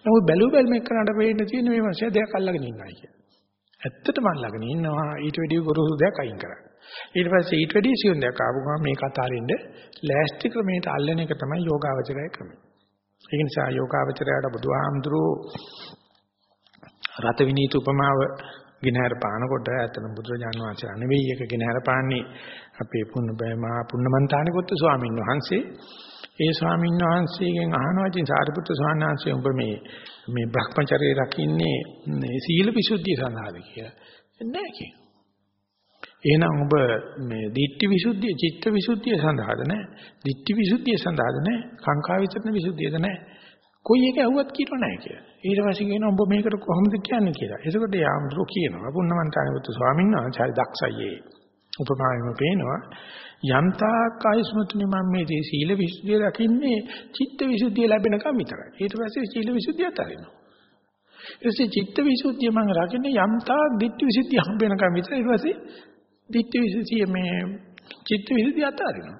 නමුත් බැලු බැලමේ කරාට වෙන්න තියෙන මේ මිනිස්යා දෙයක් අල්ලගෙන ඉන්නවා කියන්නේ. ඇත්තටම අල්ලගෙන ඉන්නවා ඊට වැඩිය ගොරෝසු දෙයක් අයින් කරන්න. ඊට පස්සේ ඊට වැඩිය සියුම් දෙයක් ආපු ගමන් මේක අතාරින්න ලෑස්ති ක්‍රමයට අල්ලන එක තමයි යෝගාවචරය ක්‍රමය. ඒ නිසා යෝගාවචරයට බුදුහාමුදුරුවෝ රත විනීත උපමාව ගිනහර පානකොට ඇත්තම බුදුරජාන් වහන්සේ නෙවෙයි එක ගිනහර පාන්නේ අපේ පුන්නබෑ මහා පුන්නමන්තානිපුත්තු ස්වාමීන් වහන්සේ ඒ ස්වාමීන් වහන්සේගෙන් අහනවා ඉතින් සාරිපුත්‍ර ස්වාමීන් වහන්සේ උඹ මේ මේ Brahmacharya රකින්නේ මේ සීල විසුද්ධිය සඳහාද කියලා. නැහැ කිය. එහෙනම් ඔබ මේ ditthi visuddhiය චිත්ත විසුද්ධිය සඳහාද නැහැ. ditthi විසුද්ධිය සඳහාද නැහැ. කාංකා විතරන විසුද්ධියද නැහැ. කොයි එක ඇහුවත් කියව නැහැ කියලා. ඊට පස්සේ කියනවා ඔබ මේකට කොහොමද කියන්නේ කියලා. එතකොට යාම්ද්‍රෝ කියනවා පුන්නමන්තානිපුත්තු ස්වාමීන් වහන්සේ හරි දක්ෂයි උපමාවෙම පේනවා යන්තාක් ආයස්මතුනි මම මේ සීල විසුද්ධිය රකින්නේ චිත්ත විසුද්ධිය ලැබෙනකම් විතරයි. ඊට පස්සේ සීල විසුද්ධිය අතරිනවා. ඊටසේ චිත්ත විසුද්ධිය මම රකින්නේ යන්තාක් ditthi විසුද්ධිය හම්බ වෙනකම් විතරයි. ඊට පස්සේ ditthi විසුද්ධිය මේ චිත්ත විසුද්ධිය අතරිනවා.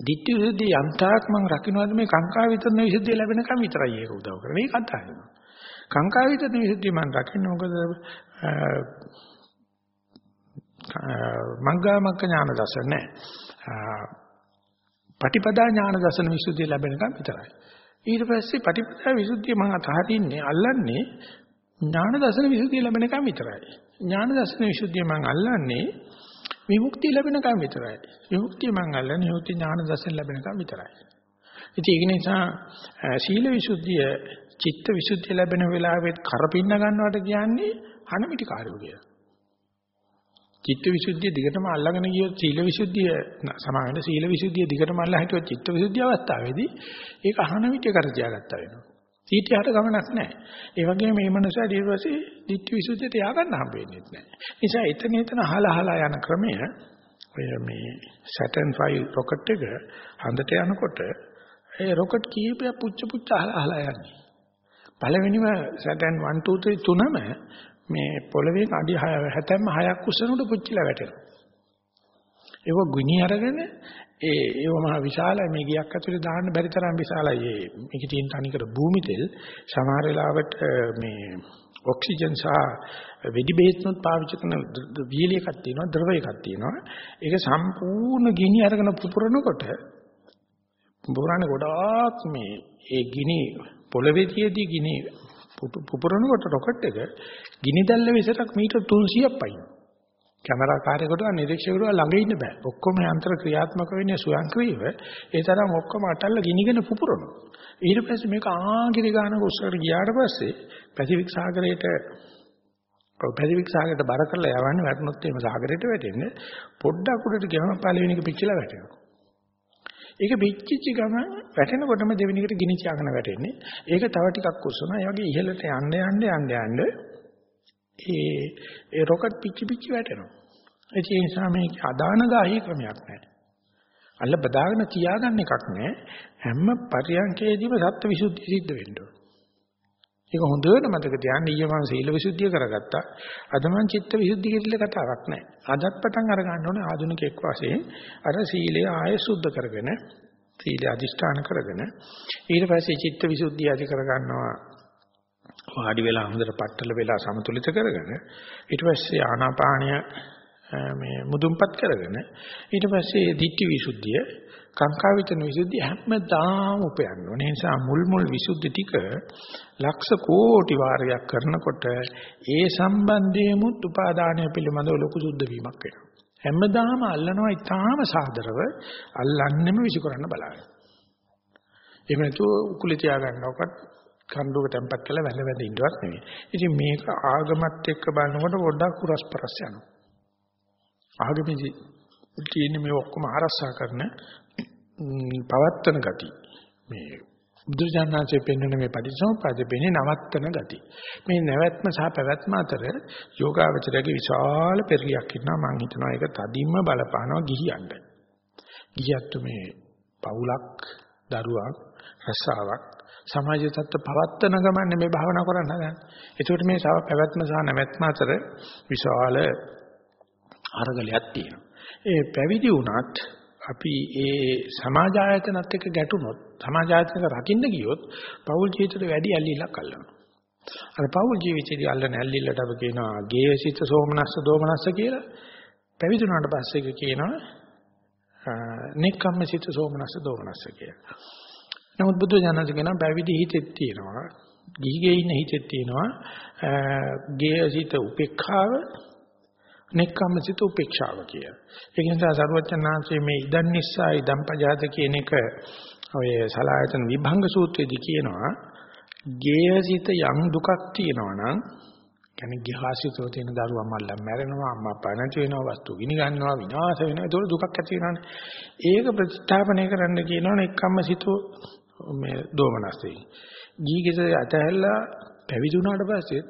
ditthi විසුද්ධිය යන්තාක් මම රකින්නවාද මේ කාංකා විතරන විසුද්ධිය ලැබෙනකම් විතරයි ඒක උදව් කරන්නේ. ඒක අතරිනවා. කාංකා විතරන විසුද්ධිය මම රකින්න මොකද මග්ගා මග්ග ඥාන දර්ශන නැහැ. පටිපදා ඥාන දර්ශන විසුද්ධිය ලැබෙනකම් විතරයි. ඊට පස්සේ පටිපදා විසුද්ධිය මම අතහරින්නේ අල්ලන්නේ ඥාන දර්ශන විසුද්ධිය ලැබෙනකම් විතරයි. ඥාන දර්ශන විසුද්ධිය මම අල්ලන්නේ විමුක්තිය ලැබෙනකම් විතරයි. විමුක්තිය මම අල්ලන්නේ විමුක්ති ඥාන දර්ශන ලැබෙනකම් විතරයි. ඉතින් ඒක නිසා සීල විසුද්ධිය චිත්ත විසුද්ධිය ලැබෙන වෙලාවෙත් කරපින්න ගන්නවට කියන්නේ හනමිටි කාර්යෝ කියලා. චිත්ත විසුද්ධිය දිගටම අල්ලගෙන ගියොත් සීල විසුද්ධිය සමාවෙන්න සීල විසුද්ධිය දිගටම අල්ලා හිටියොත් චිත්ත විසුද්ධිය අවස්ථාවේදී ඒක අහන විට කර තියාගත්තා වෙනවා. ඊට යට ගමනක් නැහැ. ඒ වගේම මේ මනුස්සයා ඊට පස්සේ ditthi විසුද්ධියට ය아가න්න හම්බ වෙන්නේ නැහැ. නිසා එතන එතන අහලා අහලා යන ක්‍රමය ඔය මේ Saturn 5 rocket එක හඳට යනකොට ඒ rocket කීපයක් පුච්ච පුච්ච අහලා අහලා යන්නේ. පළවෙනිම Saturn 1 2 3 තුනම මේ පොළවේ අඩි 76ක් උස්සනකොට පුච්චිලා වැටෙනවා. ඒක ගුණි අරගෙන ඒ ඒව මහ විශාල මේ ගියක් ඇතුලේ දාන්න බැරි තරම් විශාලයි. ඒ මේකේ තියෙන තනිකර භූමි තෙල් සමහර වෙලාවට මේ ඔක්සිජන් සහ වෙඩි බෙහෙත්නුත් පාවිච්චි කරන වීලි එකක් තියෙනවා ද්‍රව එකක් තියෙනවා. ඒක සම්පූර්ණ ගිනි අරගෙන පුපුරනකොට පුපුරන්නේ ගොඩාක් මේ ඒ ගිනි පොළවේ තියදී ගිනි පුපුරනකොට රොකට් එක ගිනි දැල්ල විසරක් මීටර් 300ක් පයින්. කැමරා කාර්යයකට නිරීක්ෂකවරු ළඟ ඉන්න බෑ. ඔක්කොම යන්ත්‍ර ක්‍රියාත්මක වෙන්නේ ස්වයංක්‍රීයව. ඒ තරම් ඔක්කොම අටල්ල ගිනිගෙන පුපුරනවා. ඊට පස්සේ මේක ආගිරි ගානක උස්සකට ගියාට පස්සේ පැසිෆික් සාගරයට පැසිෆික් සාගරයට බර කරලා යවන්නේ වැටුනොත් එimhe සාගරයට වැටෙන්නේ. පොඩ්ඩක් උඩට ගියම පළවෙනි එක පිච්චිලා වැටෙනවා. ඒක පිච්චිච්ච ගමන් වැටෙනකොටම දෙවෙනි එකට ගිනි චාගෙන වැටෙන්නේ. ඒක තව ටිකක් උස්සනවා. ඒ වගේ ඉහළට යන්න යන්න යන්න යන්න ඒ ඒ රොකට් පිච්චි පිච්චි වැටෙනවා. ඒ නිසා මේක අදාන ගාහී ක්‍රමයක් නැහැ. අල්ල බදාගෙන තියාගන්න එකක් නැහැ. හැම පරියන්කේදීම සත්‍ය විසුද්ධිය සිද්ධ වෙන්න ඕන. ඒක හොඳට මතක තියාගන්න ඊයේ මම සීල විසුද්ධිය කරගත්තා. අද මම චිත්ත විසුද්ධිය කියලා කතාවක් නැහැ. අදත් පටන් අර ගන්න ඕනේ ආධුනිකෙක් වශයෙන් අර සීලය ආයෙ සුද්ධ කරගෙන සීලය අදිෂ්ඨාන කරගෙන ඊට පස්සේ චිත්ත විසුද්ධිය ඇති කරගන්නවා. වාඩි වෙලා හොඳට පట్టල වෙලා සමතුලිත කරගෙන ඊට පස්සේ ආනාපානය මේ මුදුන්පත් කරගෙන ඊට පස්සේ ditthi visuddhiය කාංකා විතන විසුද්ධිය හැමදාම උපයන්න ඕනේ. ඒ නිසා මුල් මුල් විසුද්ධි ටික ලක්ෂ කෝටි වාරයක් කරනකොට ඒ සම්බන්ධයෙමුත් උපාදානය පිළිබඳව ලොකු සුද්ධ වීමක් වෙනවා. හැමදාම අල්ලනවා ඊටාම සාදරව අල්ලන්නෙම විසිකරන්න බලන්න. එහෙම නැතුව උකුලේ තියා ගන්නවකට කණ්ඩුවක තැම්පත් කරලා වැඳ වැඳ ඉන්නවත් නෙවෙයි. ඉතින් මේක ආගමත් එක්ක බලනකොට පොඩ්ඩක් කුරස්පරස් යනවා. ආගමේදී තියෙන මේ ඔක්කොම ආරක්ෂා කරන පවත්තන ගති. මේ බුදුජානනාංශයේ පෙන්වන මේ පටිච්චසමුප්පාදේ පෙන්නේ නවත්තන ගති. මේ නැවැත්ම සහ පැවැත්ම අතර යෝගාවචරයේ විශාල පෙරලියක් ඉන්නවා මම හිතනවා ඒක තදින්ම බලපානවා ගිහියන්ට. ගියත් මේ පවුලක් දරුවක් රසාවක් සමාජය තත්ත්ව පවත්තන ගමන්නේ මේ භාවනා කරන්න හදන්නේ. ඒකට මේ සව පැවැත්ම සහ නැවැත්ම අතර විශාල අරගලයක් තියෙනවා. ඒ පැවිදි වුණත් අපි ඒ සමාජ ආයතනත් එක්ක ගැටුනොත් සමාජ ආයතනක රකින්න ගියොත් පෞල් ජීවිතේට වැඩි ඇල්ලිලක් අල්ලනවා. අර පෞල් ජීවිතේදී අල්ලන ඇල්ලිල්ලට අපි කියනවා ගේසිත සෝමනස්ස දෝමනස්ස කියලා. පැවිදි වුණාට පස්සේ ඒක කියනවා නෙක්ඛම්මසිත සෝමනස්ස දෝමනස්ස කියලා. නමුත් බුදු දහමේ කියනවා පැවිදි හිතෙත් තියෙනවා. ගිහිගේ ඉන්න හිතෙත් තියෙනවා. ගේසිත උපේක්ඛාව නෙක්ඛම්මසිත උපේක්ෂාව කිය. ඒ නිසා සරුවචනාංශයේ මේ ඉදන් නිසා ඉදම් පජාත කියන එක ඔය සලායතන විභංග සූත්‍රයේදී කියනවා ගේහසිත යම් දුකක් තියෙනවා නම් කියන්නේ ගිහාසිතෝ තියෙන දරුවා මල්ලා මැරෙනවා අම්මා අප්පා නැති වෙනවා වස්තු ගිනි ගන්නවා විනාශ වෙනවා. ඒක දුකක් ඇති වෙනවානේ. ඒක ප්‍රතිස්ථාපනය කරන්න කියනවනේ එක්කම්මසිතෝ මේ දෝමනස්සේ. ගීගෙස අතහැල්ලා පැවිදි වුණාට පස්සෙත්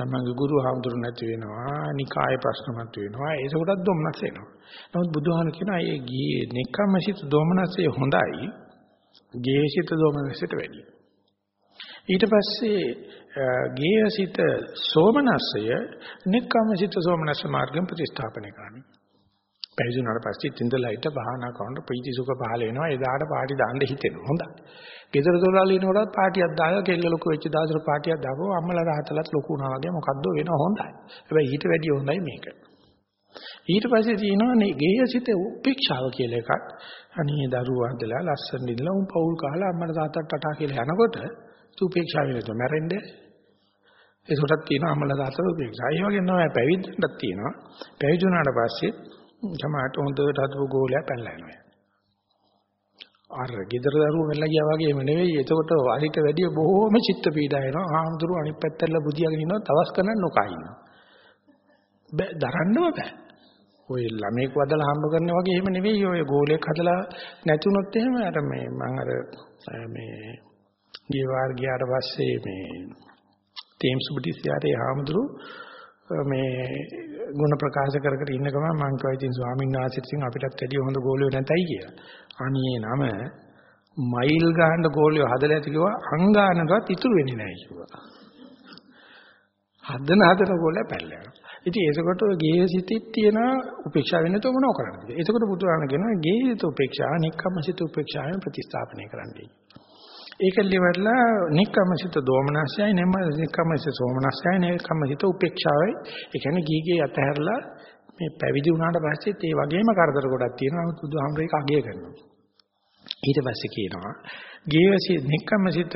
තමන්ගේ ගුරු හාමුදුරු නැති වෙනවා, නිකාය ප්‍රශ්නමත් වෙනවා, ඒකටත් දුම්නස් එනවා. නමුත් බුදුහාම කියනවා මේ ගියේ නිකම්මසිත දුම්නස්සේ හොඳයි, ගේසිත දුම්නසට වැඩියි. ඊට පස්සේ ගේයසිත සෝමනස්සය නික්කමසිත සෝමනස්ස මාර්ගයෙන් ප්‍රතිස්ථාපනය කරන්නේ. පැවිදුණාට පස්සේ තින්දලයිට භාවනා කරනකොට ප්‍රීති සුඛ පහල වෙනවා. එදාට පාටි දාන්න හිතෙනවා. හොඳයි. ගෙදර දොරවල් ඉනකොටත් පාටියක් දාලා කෙල්ල ලොකු වෙච්ච දාසර පාටියක් දාපුවා අම්මලා රහතලත් ලොකු වුණා වගේ මොකද්ද වෙනව හොඳයි. හැබැයි ඊට වැඩිය හොඳයි මේක. ඊට පස්සේ තියෙනවා නේ ගේයසිත උපේක්ෂාව කියලා එකක්. අනේ දරුවා හදලා ලස්සන ඉඳලා උන් පවුල් කහලා අම්මලා තාත්තට ටටා කියලා යනකොට උපේක්ෂාව වෙනද මැරෙන්නේ. ඒකටත් තියෙනවා අම්මලා තාත්තට උපේක්ෂා. ඒ වගේ තමයි පැවිද්දටත් තියෙනවා. පැවිදුණාට පස්සේ සමහරට හොඳට හදපු ගෝලයා පැනලා යනවා. අර ගෙදර දරුවෝ මෙල්ලා ගියා වගේම නෙවෙයි. එතකොට අරිට වැඩිය බොහෝම චිත්ත පීඩා එනවා. ආම්දුරු අනිත් පැත්තට බුදියාගෙන ඉන්නවා. තවස් කරන්න නොකා ඉන්නවා. බෑ දරන්නම බෑ. ඔය ළමෙක් වදලා හම්බ කරන වගේ එහෙම නෙවෙයි. ඔය ගෝලයක් හදලා නැතුනොත් එහෙම අර මේ මම අර මේ ගිය වාර ගියාට පස්සේ මේ තේම්ස් බුද්ධිස්යාරේ ආම්දුරු මේ ಗುಣ ප්‍රකාශ කර කර ඉන්න ගමන් මං කිව්වා ඉතින් ස්වාමීන් වහන්සේට ඉතින් අපිටත් වැඩිය හොඳ ගෝලියෝ නැතයි කියලා. අනේ නම මයිල් ගහන ගෝලියෝ හදලා ඇති කිව්වා අංගානකවත් ඉතුරු වෙන්නේ නැහැ කිව්වා. හදන හදන ගෝලයා පැල්ලනවා. ඉතින් ඒකකොට ගේය සිතිත් තියෙන උපේක්ෂා වෙන තෝ මොනව කරන්නද? ඒකකොට බුදුහාම කියනවා ගේයත උපේක්ෂා, නික්කම සිත උපේක්ෂාවෙන් ප්‍රතිස්ථාපනය කරන්නයි. ඒක liverලා නික්කමසිත දෝමනස්සයයි නෙම නික්කමසිත සෝමනස්සයයි නික්කමසිත උපේක්ෂාවයි. ඒ කියන්නේ ගීගේ අතහැරලා මේ පැවිදි වුණාට පස්සෙත් ඒ වගේම කරදර ගොඩක් තියෙනවා. නමුත් බුදුහාමර ඒක අගය කරනවා. ඊට පස්සේ කියනවා ගීවසි නික්කමසිත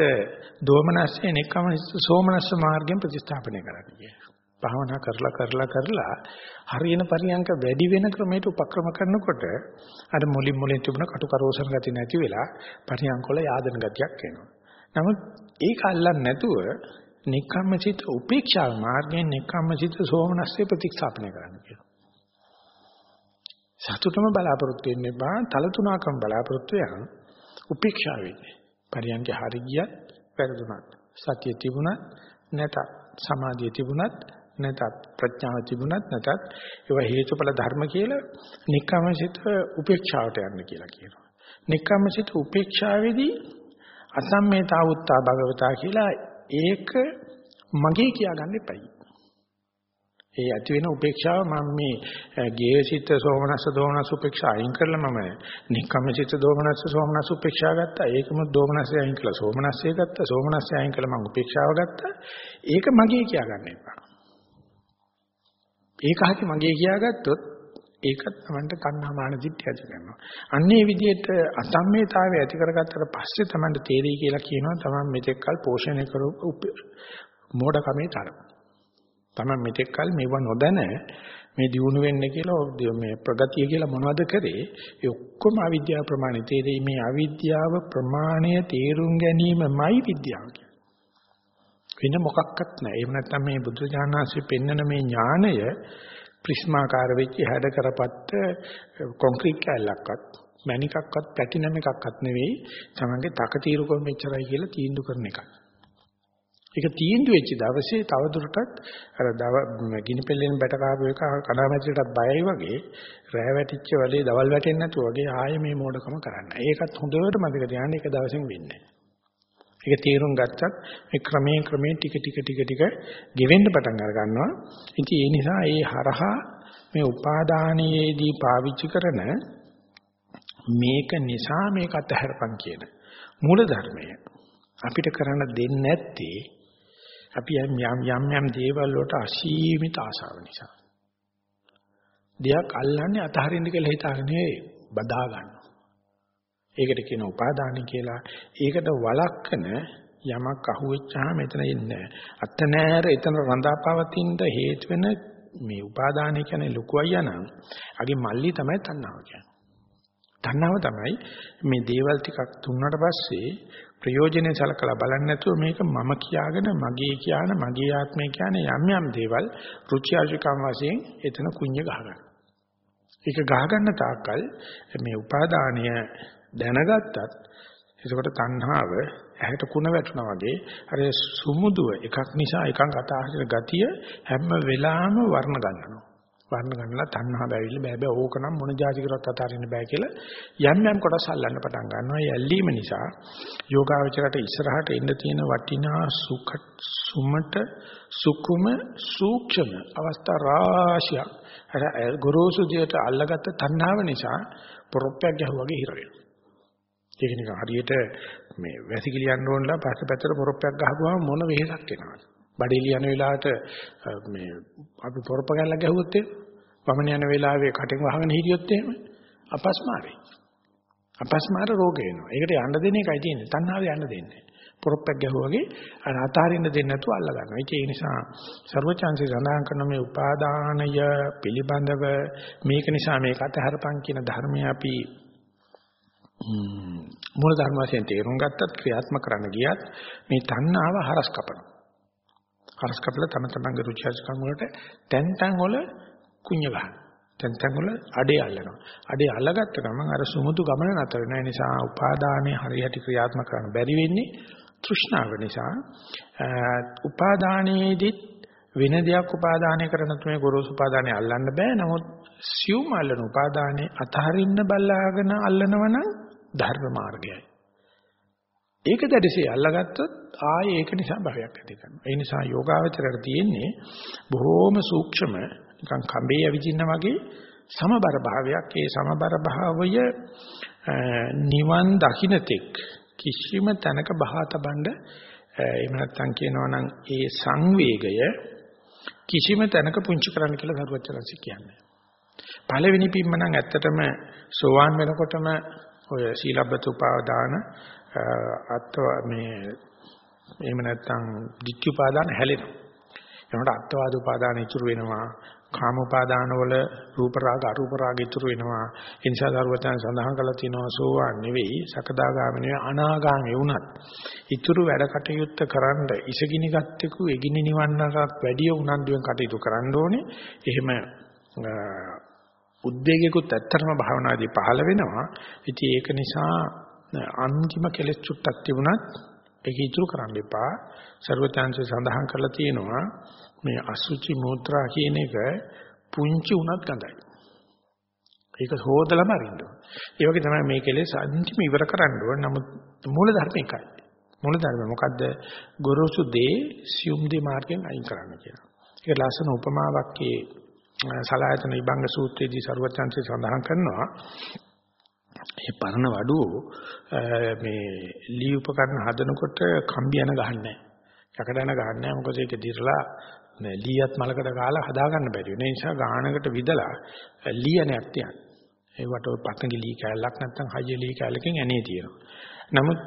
දෝමනස්සය නික්කමසිත සෝමනස්ස මාර්ගයෙන් ප්‍රතිස්ථාපනය කරන්නේ කියලා. භාවනා කරලා කරලා කරලා හරියන පරියන්ක වැඩි වෙන ක්‍රමයට උපක්‍රම කරනකොට අර මුලින් මුලින් තිබුණ කටුකරෝසන ගති නැති වෙලා පරියන්ක වල yaadන ගතියක් එනවා. නමුත් ඒක අල්ලන්නේ නැතුව නික්කම්මසිත උපේක්ෂා මාර්ගයෙන් නික්කම්මසිත සෝමනස්සේ ප්‍රතික්ෂාපනය කරන්න කියනවා. සතුටම බලාපොරොත්තු වෙන්න එපා තලතුණකම් බලාපොරොත්තු යන උපේක්ෂා වෙන්නේ. පරියන්ක හරි ගියත් වැරදුනත් සතිය තිබුණත් නැතත් සමාධිය තිබුණත් නැතත් ප්‍රඥාව තිබුණත් නැතත් ඒවා හේතුඵල ධර්ම කියලා නික්කමසිත උපේක්ෂාවට යන්න කියලා කියනවා. නික්කමසිත උපේක්ෂාවේදී අසම්මේතාවුත්තා භගවතා කියලා ඒක මගේ කියාගන්න එපයි. ඒ ඇති වෙන උපේක්ෂාව මම මේ ගේසිත සෝමනස්ස දෝමනස්ස උපේක්ෂා අයින් කරලා මම නික්කමසිත දෝමනස්ස සෝමනස්ස උපේක්ෂා ගත්තා. ඒකම දෝමනස්ස අයින් කළා සෝමනස්සේ ගත්තා. සෝමනස්ස අයින් කළා මම උපේක්ෂාව ගත්තා. ඒක මගේ කියාගන්න එපා. ඒක හරි මගේ කියාගත්තොත් ඒකත් තමන්ට තණ්හා මාන දිට්ඨිය ඇති කරනවා. අන්නේ විදිහට අසම්මේතාවය ඇති කරගත්තට පස්සේ තමන්ට තේරෙයි කියලා කියනවා තමන් මෙතෙක් කල පෝෂණය කරපු මෝඩකමේ තරම. තමන් මෙතෙක් කල මේව නොදැන මේ දියුණු වෙන්න කියලා මේ ප්‍රගතිය කියලා මොනවද කරේ? ඒ ඔක්කොම අවිද්‍යාව ප්‍රමාණය. තේරෙයි මේ අවිද්‍යාව ප්‍රමාණය තේරුම් ගැනීමමයි විද්‍යාව කියන්නේ. වෙන මොකක්වත් නැහැ. එහෙම නැත්නම් මේ බුදුජානනාංශයේ පෙන්වන මේ ඥාණය ප්‍රිස්මාකාර වෙච්ච හැඩ කරපත්ත කොන්ක්‍රීට් කැලලක්වත් මැණිකක්වත් පැටිනම් එකක්වත් නෙවෙයි තමන්ගේ තකතිරුකම මෙච්චරයි කියලා තීන්දුව කරන එකයි. ඒක තීන්දුව වෙච්ච දවසේ තවදුරටත් අර දව ගිනි පෙල්ලෙන් බැට කාපු එක කඩාමැදිටත් බයයි වගේ රෑ වැටිච්ච වෙලේ දවල් වැටෙන්නේ නැතුව වගේ ආයේ මේ මෝඩකම කරන්න. ඒකත් හොඳට මතක තියාගන්න එක දවසෙන් වෙන්නේ ඒක තීරුම් ගත්තත් මේ ක්‍රමයෙන් ක්‍රමයෙන් ටික ටික ටික ටික ගෙවෙන්න පටන් අර ගන්නවා. ඉතින් ඒ නිසා ඒ හරහා මේ උපාදානයේදී පාවිච්චි කරන මේක නිසා මේක අතහැරපන් කියන මූල ධර්මය අපිට කරන්න දෙන්නේ නැත්තේ අපි යම් යම් යම් දේවල් වලට අසීමිත ආශාව නිසා. දෙයක් අල්ලන්නේ අතහරින්න කියලා හිතාගෙන බදා ගන්නවා. ඒකට කියන උපාදාන කියලා. ඒකට වළක්කන යමක් අහුවෙච්චාම එතන ඉන්නේ අත නෑර එතන රඳාපවතින්න හේතු වෙන මේ උපාදාන කියන්නේ ලොකු අයියා නම් අගේ මල්ලි තමයි තණ්හාව කියන්නේ. තණ්හාව තමයි මේ දේවල් ටිකක් දුන්නට පස්සේ ප්‍රයෝජනේ සලකලා බලන්නේ නැතුව මේක මම කියාගෙන මගේ කියන මගේ ආත්මය කියන යම් යම් දේවල් රුචි අරුචිකම් වශයෙන් එතන කුඤ්ඤ ගහගන්න. ඒක ගහගන්න තාක්කල් මේ උපාදානය දැනගත්තත් එතකොට තණ්හාව ඇහැට කුණ වැටුණා වගේ අර සුමුදුව එකක් නිසා එකක් අතහරින ගතිය හැම වෙලාවෙම වර්ණ ගන්නවා. වර්ණ ගන්නලා තණ්හා බැවිල්ල බෑ බෑ ඕකනම් මොන જાති කරත් අතාරින්න බෑ කියලා යම් යම් කොටස් අල්ලන්න පටන් ගන්නවා. ඒ ඇල්ලීම නිසා යෝගාවචරයට ඉස්සරහට එන්න තියෙන වටිනා සුඛ සුමට සුකුම සූක්ෂම අවස්ථා රාශියක් අර ගොරෝසු දෙයට අල්ලගත්ත තණ්හාව නිසා පොරොප්පයක් ගැහුවාගේ හිර වෙනවා. ඒක නිකන් හරියට මේ වැසිකිලි යන්න ඕනලා පස්සේ පැත්තට පොරොප්පයක් ගහපුවාම මොන වෙහෙසක් එනවද? බඩේලි යන වෙලාවට මේ අපි පොරොප්ප ගැල්ලක් ගැහුවොත් වමන යන වෙලාවේ කටෙන් වහගෙන හිටියොත් එහෙම අපස්මාරයි. අපස්මාර රෝග එනවා. ඒකට යන්න දෙන එකයි තියෙන්නේ. තණ්හාව යන්න දෙන්නේ. පොරොප්පක් ගැහුවාගේ අර අතාරින්න දෙන්නේ නැතුව අල්ල ගන්නවා. ඒ නිසා ਸਰවචාන්සේ සඳහන් කරන මේ උපාදානය පිළිබඳව මේක නිසා මේක අතහරපන් කියන ධර්මය අපි මූල ධර්ම වශයෙන් තේරුම් ගත්තත් ක්‍රියාත්මක කරන්න ගියත් මේ තණ්හාව හරස් කපනවා. හරස් කපලා තම තමන්ගේ රුචි අරුචිකම් වලට තැන් තැන් වල කුඤ්ඤ ගන්න. තැන් තැන් වල අඩේ අල්ලනවා. අඩේ අල්ලගත්ත ගමන් අර සුමුදු ගමන නතර වෙනවා. ඒ නිසා උපාදානයේ හරියට ක්‍රියාත්මක කරන්න බැරි වෙන්නේ තෘෂ්ණාව නිසා. උපාදානයේදීත් වෙන දෙයක් උපාදානය කරන තුමේ ගොරෝසු උපාදානය අල්ලන්න බෑ. නමුත් සියුම් අල්ලන උපාදානයේ අතහරින්න බලාගෙන අල්ලනවනම් ධර්ම මාර්ගයයි. ඒක දැඩිසේ අල්ලගත්තොත් ආයේ ඒක නිසා භවයක් ඇති කරනවා. ඒ නිසා යෝගාවචරයට තියෙන්නේ බොහෝම සූක්ෂම නිකන් කඹේ ඇවිදින්න වගේ සමබර භාවයක්. ඒ සමබර භාවය නිවන් දකින්නතෙක් කිසිම තැනක බහා තබන්න එහෙම නැත්නම් කියනවා නම් ඒ සංවේගය කිසිම තැනක පුංචි කරන්න කියලා සරුවචනසි කියන්නේ. පළවෙනි පිම්ම නම් ඇත්තටම සෝවාන් වෙනකොටම ඔය සීලබ්බත උපාදාන අත්ව මේ එහෙම නැත්නම් ditthi උපාදාන හැලෙනවා. එනකොට අත්වාද උපාදාන ඉතුරු වෙනවා. කාම උපාදාන වල රූප රාග අරූප රාග ඉතුරු වෙනවා. ඒ නිසා දරුවතන සඳහන් කළා තියෙනවා සෝවාන් නෙවෙයි සකදාගාමී නෙවෙයි අනාගාමී වුණත් ඉතුරු වැඩ කටයුත්ත කරන්න ඉසගිනි ගත්තෙකු එගිනි නිවන්නටත් වැඩිය උනන්දුවෙන් කටයුතු කරන්න ඕනේ. එහෙම උද්වේගයකුත් ඇත්තටම භාවනාදී පහළ වෙනවා. ඉතින් ඒක නිසා අන්තිම කෙලෙස් චුට්ටක් තිබුණත් ඒක ඉතුරු කරන්න එපා. ਸਰවචාන්සේ සඳහන් කරලා තියෙනවා මේ අසුචි මූත්‍රා කියන එක පුංචි උනත් ගඳයි. ඒක හොදලම අරින්න ඕන. ඒ වගේ තමයි මේ කෙලෙස් අන්තිම ඉවර කරන්න ඕන. නමුත් මූල ධර්ම එකයි. මූල ධර්ම මොකද්ද? ගොරෝසු දේ සියුම් දේ මාර්ගයෙන් අයින් කරන්න කියලා. ඒක ලස්සන උපමාවක් සලායතන විභංග සූත්‍රයේදී ਸਰවචාන්සේ සඳහන් කරනවා මේ පරණ වඩුව මේ ලී උපකරණ හදනකොට කම්බි යන ගහන්නේ යකඩන ගහන්නේ මොකද ඒක දිරලා ලීයත් මලකට ගාලා හදා ගන්න බැරි වෙන නිසා ගානකට විදලා ලීයනයක් තියන්නේ. ඒවට පතංගි ලී කැලලක් නැත්නම් හයිය ලී කැලලකින් ඇනේ තියෙනවා. නමුත්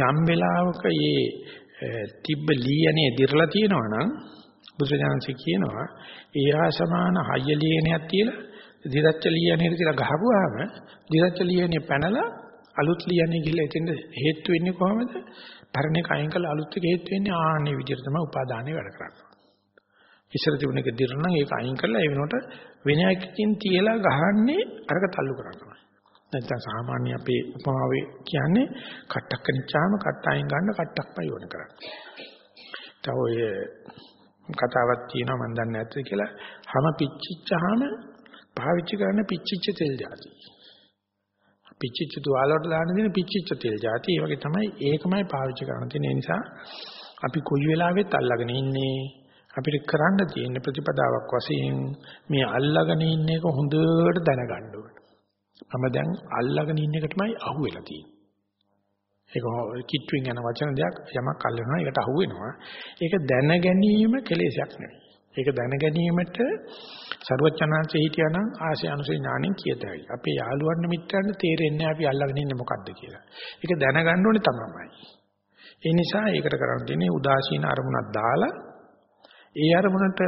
යම් වෙලාවක මේ තිබ්බ ලීයනේ දිරලා තියෙනවා නම් බුදුසජාණන්සේ කියනවා ඒහා සමාන හයිය ලීයනයක් තියලා දිරච්ච ලියනේ කියලා ගහපුවාම දිරච්ච ලියනේ පැනලා අලුත් ලියන්නේ කියලා එතෙන්ද හේතු වෙන්නේ කොහොමද? පරණ එක අයින් කරලා අලුත් එක හේතු වෙන්නේ ආන්නේ විදිහට තමයි උපාදානෙ වැඩ කරන්නේ. ඉස්සර තිබුණ එක දිරන නම් ඒක අයින් කරලා ඒ වෙනකොට වෙන එකකින් තියලා ගහන්නේ අරක තල්ලු කරනවා. නැත්නම් සාමාන්‍ය අපේ උපමාවේ කියන්නේ කට්ටක් කනිච්චාම කට්ට අයින් ගන්න කට්ටක් පයවන කරන්නේ. තව ඔය කතාවක් තියෙනවා මම දන්නේ නැද්ද කියලා හැම පිච්චිච්චාම පාවිච්චි කරන පිච්චිච්ච තෙල් જાති. පිච්චිච්ච තුවාල වලට දාන්න දෙන පිච්චිච්ච තෙල් જાති. ඒ වගේ තමයි ඒකමයි පාවිච්චි කරන්න තියෙන නිසා අපි කොයි වෙලාවෙත් අල්ලගෙන ඉන්නේ අපිට කරන්න තියෙන ප්‍රතිපදාවක් වශයෙන් මේ අල්ලගෙන ඉන්න එක හොඳට දැනගන්න ඕනේ. මම දැන් අල්ලගෙන ඉන්න එක තමයි අහුවෙලා තියෙන්නේ. ඒක කිට්ටුවෙන් යන වචන දෙයක් යමක් අල්ලනවා ඒකට අහු වෙනවා. ඒක දැන ගැනීම කෙලෙසයක් නෙවෙයි. ඒක දැන ගැනීමට ਸਰවචනාංශේ හිටියානම් ආශය අනුසය ඥාණයෙන් කියතයි. අපේ යාළුවන් මිත්‍රයන්ට තේරෙන්නේ අපි අල්ලගෙන ඉන්නේ මොකද්ද කියලා. ඒක දැනගන්න ඕනේ තමයි. ඒ නිසා ඒකට කරන්න තියෙන්නේ උදාසීන අරමුණක් දාලා ඒ අරමුණට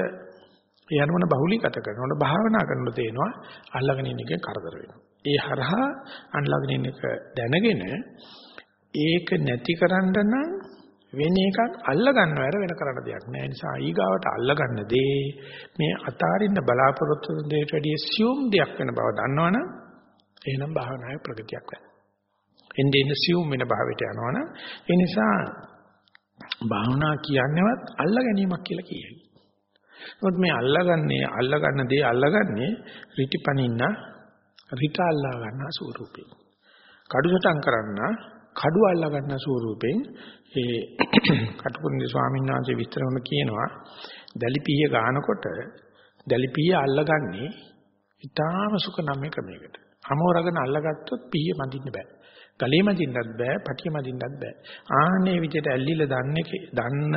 ඒ අරමුණ බහුලීගත කරනකොට භාවනා කරනකොට තේනවා අල්ලගෙන ඉන්න එකේ කරදර වෙනවා. ඒ හරහා අල්ලගෙන ඉන්න එක දැනගෙන ඒක නැති කරන්න නම් වෙන එකක් අල්ල ගන්නව ඇර වෙන කරන්න දෙයක් නෑ නිසා ඊගාවට අල්ල ගන්න දේ මේ අතාරින්න බලාපොරොත්තු වෙන දෙයට වැඩිය සියුම් දෙයක් වෙන බව දන්නවනම් එහෙනම් භාවනාවේ ප්‍රගතියක් වෙනවා. එන්නේ ඉන්න සියුම් වෙන භාවයට යනවනම් ඒ නිසා භාවනා කියන්නේවත් අල්ල ගැනීමක් කියලා කියයි. නමුත් මේ අල්ලගන්නේ අල්ලගන්න දේ අල්ලගන්නේ රිටිපනින්න රිට අල්ලා ගන්න ස්වරූපේ. කඩුසටම් කරන්න කඩු අල්ලා ගන්න ස්වරූපෙන් ඒ කටුකුරුනි ස්වාමීන් වහන්සේ විස්තර කරන කියනවා දැලිපිය ගන්නකොට දැලිපිය අල්ලගන්නේ ඊටාම සුඛ නම් ක්‍රමයකට. අමෝරගෙන අල්ලගත්තොත් පීය මදින්න බෑ. ගලේ මදින්නත් බෑ, පටිය මදින්නත් බෑ. ආන්නේ විදිහට ඇල්ලිලා දන්නේ දන්න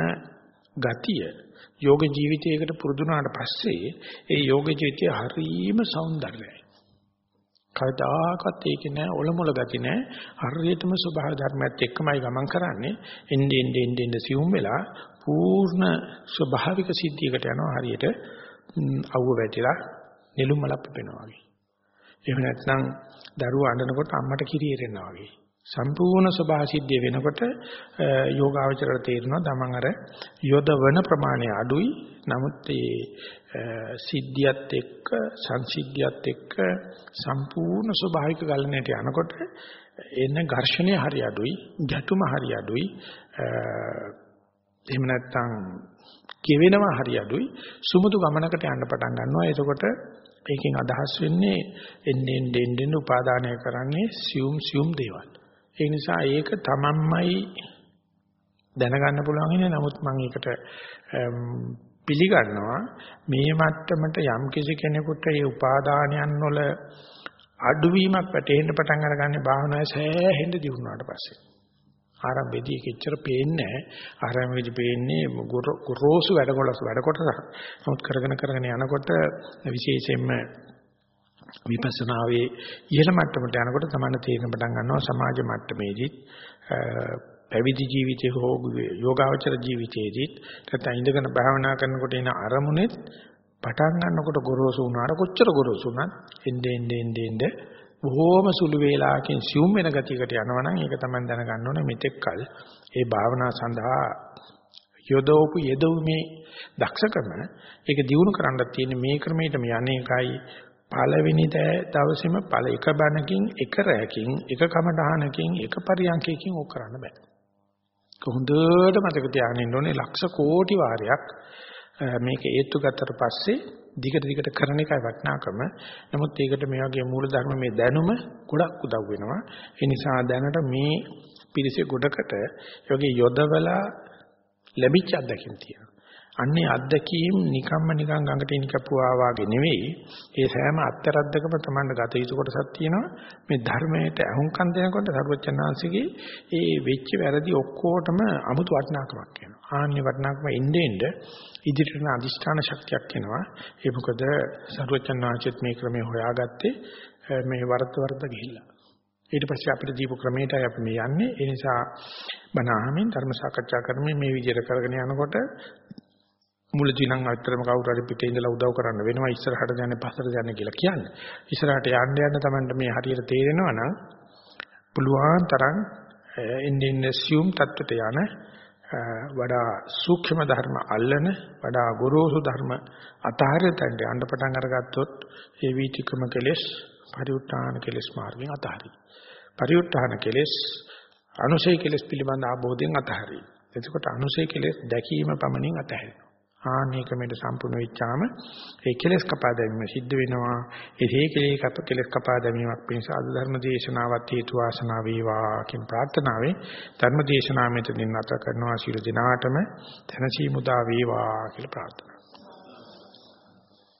ගතිය යෝග ජීවිතයකට පුරුදු වුණාට පස්සේ ඒ යෝග ජීවිතය හරීම సౌందර්යයි. කවදාකවත් ඒක නෑ ඔලොමොල ගති නෑ. හරියටම ස්වභාව ධර්මයත් එක්කමයි ගමන් කරන්නේ. එන්නේ එන්නේ එන්නේ සිවුම් වෙලා පූර්ණ ස්වභාවික සිද්ධියකට යනවා හරියට අවුව වැටිලා නෙළුම් මලක් පිපෙනවා වගේ. එහෙම නැත්නම් දරුවා අඬනකොට අම්මට කිරි එරෙනවා වගේ. සම්පූර්ණ ස්වභාසිද්ධිය වෙනකොට යෝගාවචරයට තේරෙනවා තමන් අර යොදවන ප්‍රමාණය අඩුයි. නමුත් ඒ සිද්ධියත් එක්ක සංසිද්ධියත් එක්ක සම්පූර්ණ ස්වභාවික ගලණයට යනකොට එන ඝර්ෂණය හරි අඩුයි ගැටුම හරි අඩුයි එහෙම නැත්නම් කෙවෙනවා හරි අඩුයි. සුමුදු ගමනකට යන්න පටන් ගන්නවා. එතකොට ඒකෙන් අදහස් වෙන්නේ එන්නේ එන්නේ උපාදානය කරන්නේ සියුම් සියුම් දේවල්. ඒ නිසා ඒක තමන්මයි දැනගන්න පුළුවන් ඉන්නේ. නමුත් මම ඒකට පිළිගන්නවා. මේ මට්ටමට යම් කිසි කෙනෙකුට ඒ උපාදානයන් වල අඩුවීමක් වැටෙන්න පටන් අරගන්නේ භාවනාවේ සෑහෙන්න දිනුනාට පස්සේ. ආරම්භයේදී කිච්චර පේන්නේ නැහැ. ආරම්භයේදී පේන්නේ ගොරෝසු වැඩ කොටස වැඩ කොටස නමුත් කරගෙන කරගෙන යනකොට විශේෂයෙන්ම විපස්සනාවේ ඉහළ මට්ටමට යනකොට තමයි තේරෙන පටන් ගන්නවා සමාජ මට්ටමේදී පැවිදි ජීවිතේ හෝ යෝගාවචර ජීවිතයේදී නැත්නම් ඉඳගෙන භාවනා කරනකොට එන අරමුණෙත් පටන් ගන්නකොට ගොරෝසු වුණාට කොච්චර ගොරෝසු වුණත් එnde ende ende ende බොහෝම සුළු වේලාවකින් සිුම් වෙන ගතියකට යනවනම් ඒක තමයි දැනගන්න ඕනේ මෙතෙක්කල් ඒ භාවනා සඳහා යොදවපු යෙදවීමේ දක්ෂකම ඒක දිනු කරන්න තියෙන මේ ක්‍රමයටම යන්නේකයි පළවෙනි දවසේම පළ එක බණකින් එක රැයකින් එක කමඩහනකින් එක පරියන්කයකින් ඕක කරන්න බෑ. හොඳට මතක තියාගන්න ඉන්න ඕනේ ලක්ෂ කෝටි වාරයක් මේක ඒත්තු ගත්තට පස්සේ දිගට දිගට කරන එකයි වටිනාකම. නමුත් ඒකට මේ වගේ මූලධර්ම මේ දැනුම ගොඩක් උදව් වෙනවා. ඒ නිසා දැනට මේ පිරිසේ ගොඩකට යෝගී යොදවලා ලැබිච්ච අත්දැකීම් තියෙනවා. අන්නේ අත්දැකීම් නිකම්ම නිකන් ගඟට ඉනිකපුවා වාගේ නෙවෙයි. ඒ සෑම අත්තරද්දකම Tamanne ගත යුතු කොටසක් තියෙනවා. මේ ධර්මයට අහුම්කම් දෙනකොට සර්වචනාංශිකේ ඒ වෙච්ච වැරදි ඔක්කොටම අමුතු වටිනාකමක් වෙනවා. ආන්නේ වටිනාකම එන්නේ එන්නේ ඉදිරියට යන අදිෂ්ඨාන ශක්තියක් එනවා. ඒ මොකද සර්වචනාංශෙත් මේ ක්‍රමය හොයාගත්තේ මේ වරද වරද ගිහිල්ලා. ඊට පස්සේ අපිට දීපු ක්‍රමයටයි අපි මේ යන්නේ. ඒ නිසා බණ අහමින් ධර්ම සාකච්ඡා කරමින් මේ විදිහට කරගෙන යනකොට මුලදී නම් අත්‍තරම කවුරු හරි පිටේ ඉඳලා උදව් කරන්න වෙනවා ඉස්සරහට යන්නේ පස්සට යන්නේ කියලා කියන්නේ. ඉස්සරහට යන්න යන්න තමයි මේ හරියට තේරෙනවා නම් පුළුවන් තරම් ඉන්දින් assume தත්ත්වයට යන වඩා සූක්ෂම ධර්ම අල්ලන වඩා ගොරෝසු ධර්ම අතහරින තැනට යන්න පටන් අරගත්තොත් ඒ වීතිකම කෙලෙස් පරිඋත්ථාන කෙලෙස් මාර්ගෙන් අතහරි. පරිඋත්ථාන කෙලෙස් අනුසය කෙලෙස් පිළිබඳ ආબોධයෙන් අතහරි. එතකොට අනුසය කෙලෙස් දැකීම පමණින් අතහැරෙනවා. ආනේකමෙට සම්පූර්ණ වෙච්චාම ඒ කෙලෙස් කපා දැමීම සිද්ධ වෙනවා. ඒ කෙලෙස් කප කෙලෙස් කපා දැමීමක් පිණිස අද ධර්ම දේශනාවත් හේතු වාසනා වේවා කියන ප්‍රාර්ථනාවෙන් ධර්ම දේශනාව මෙතනින් නැත කරනවා සියලු දිනාටම තනසි මුදා වේවා කියලා ප්‍රාර්ථනා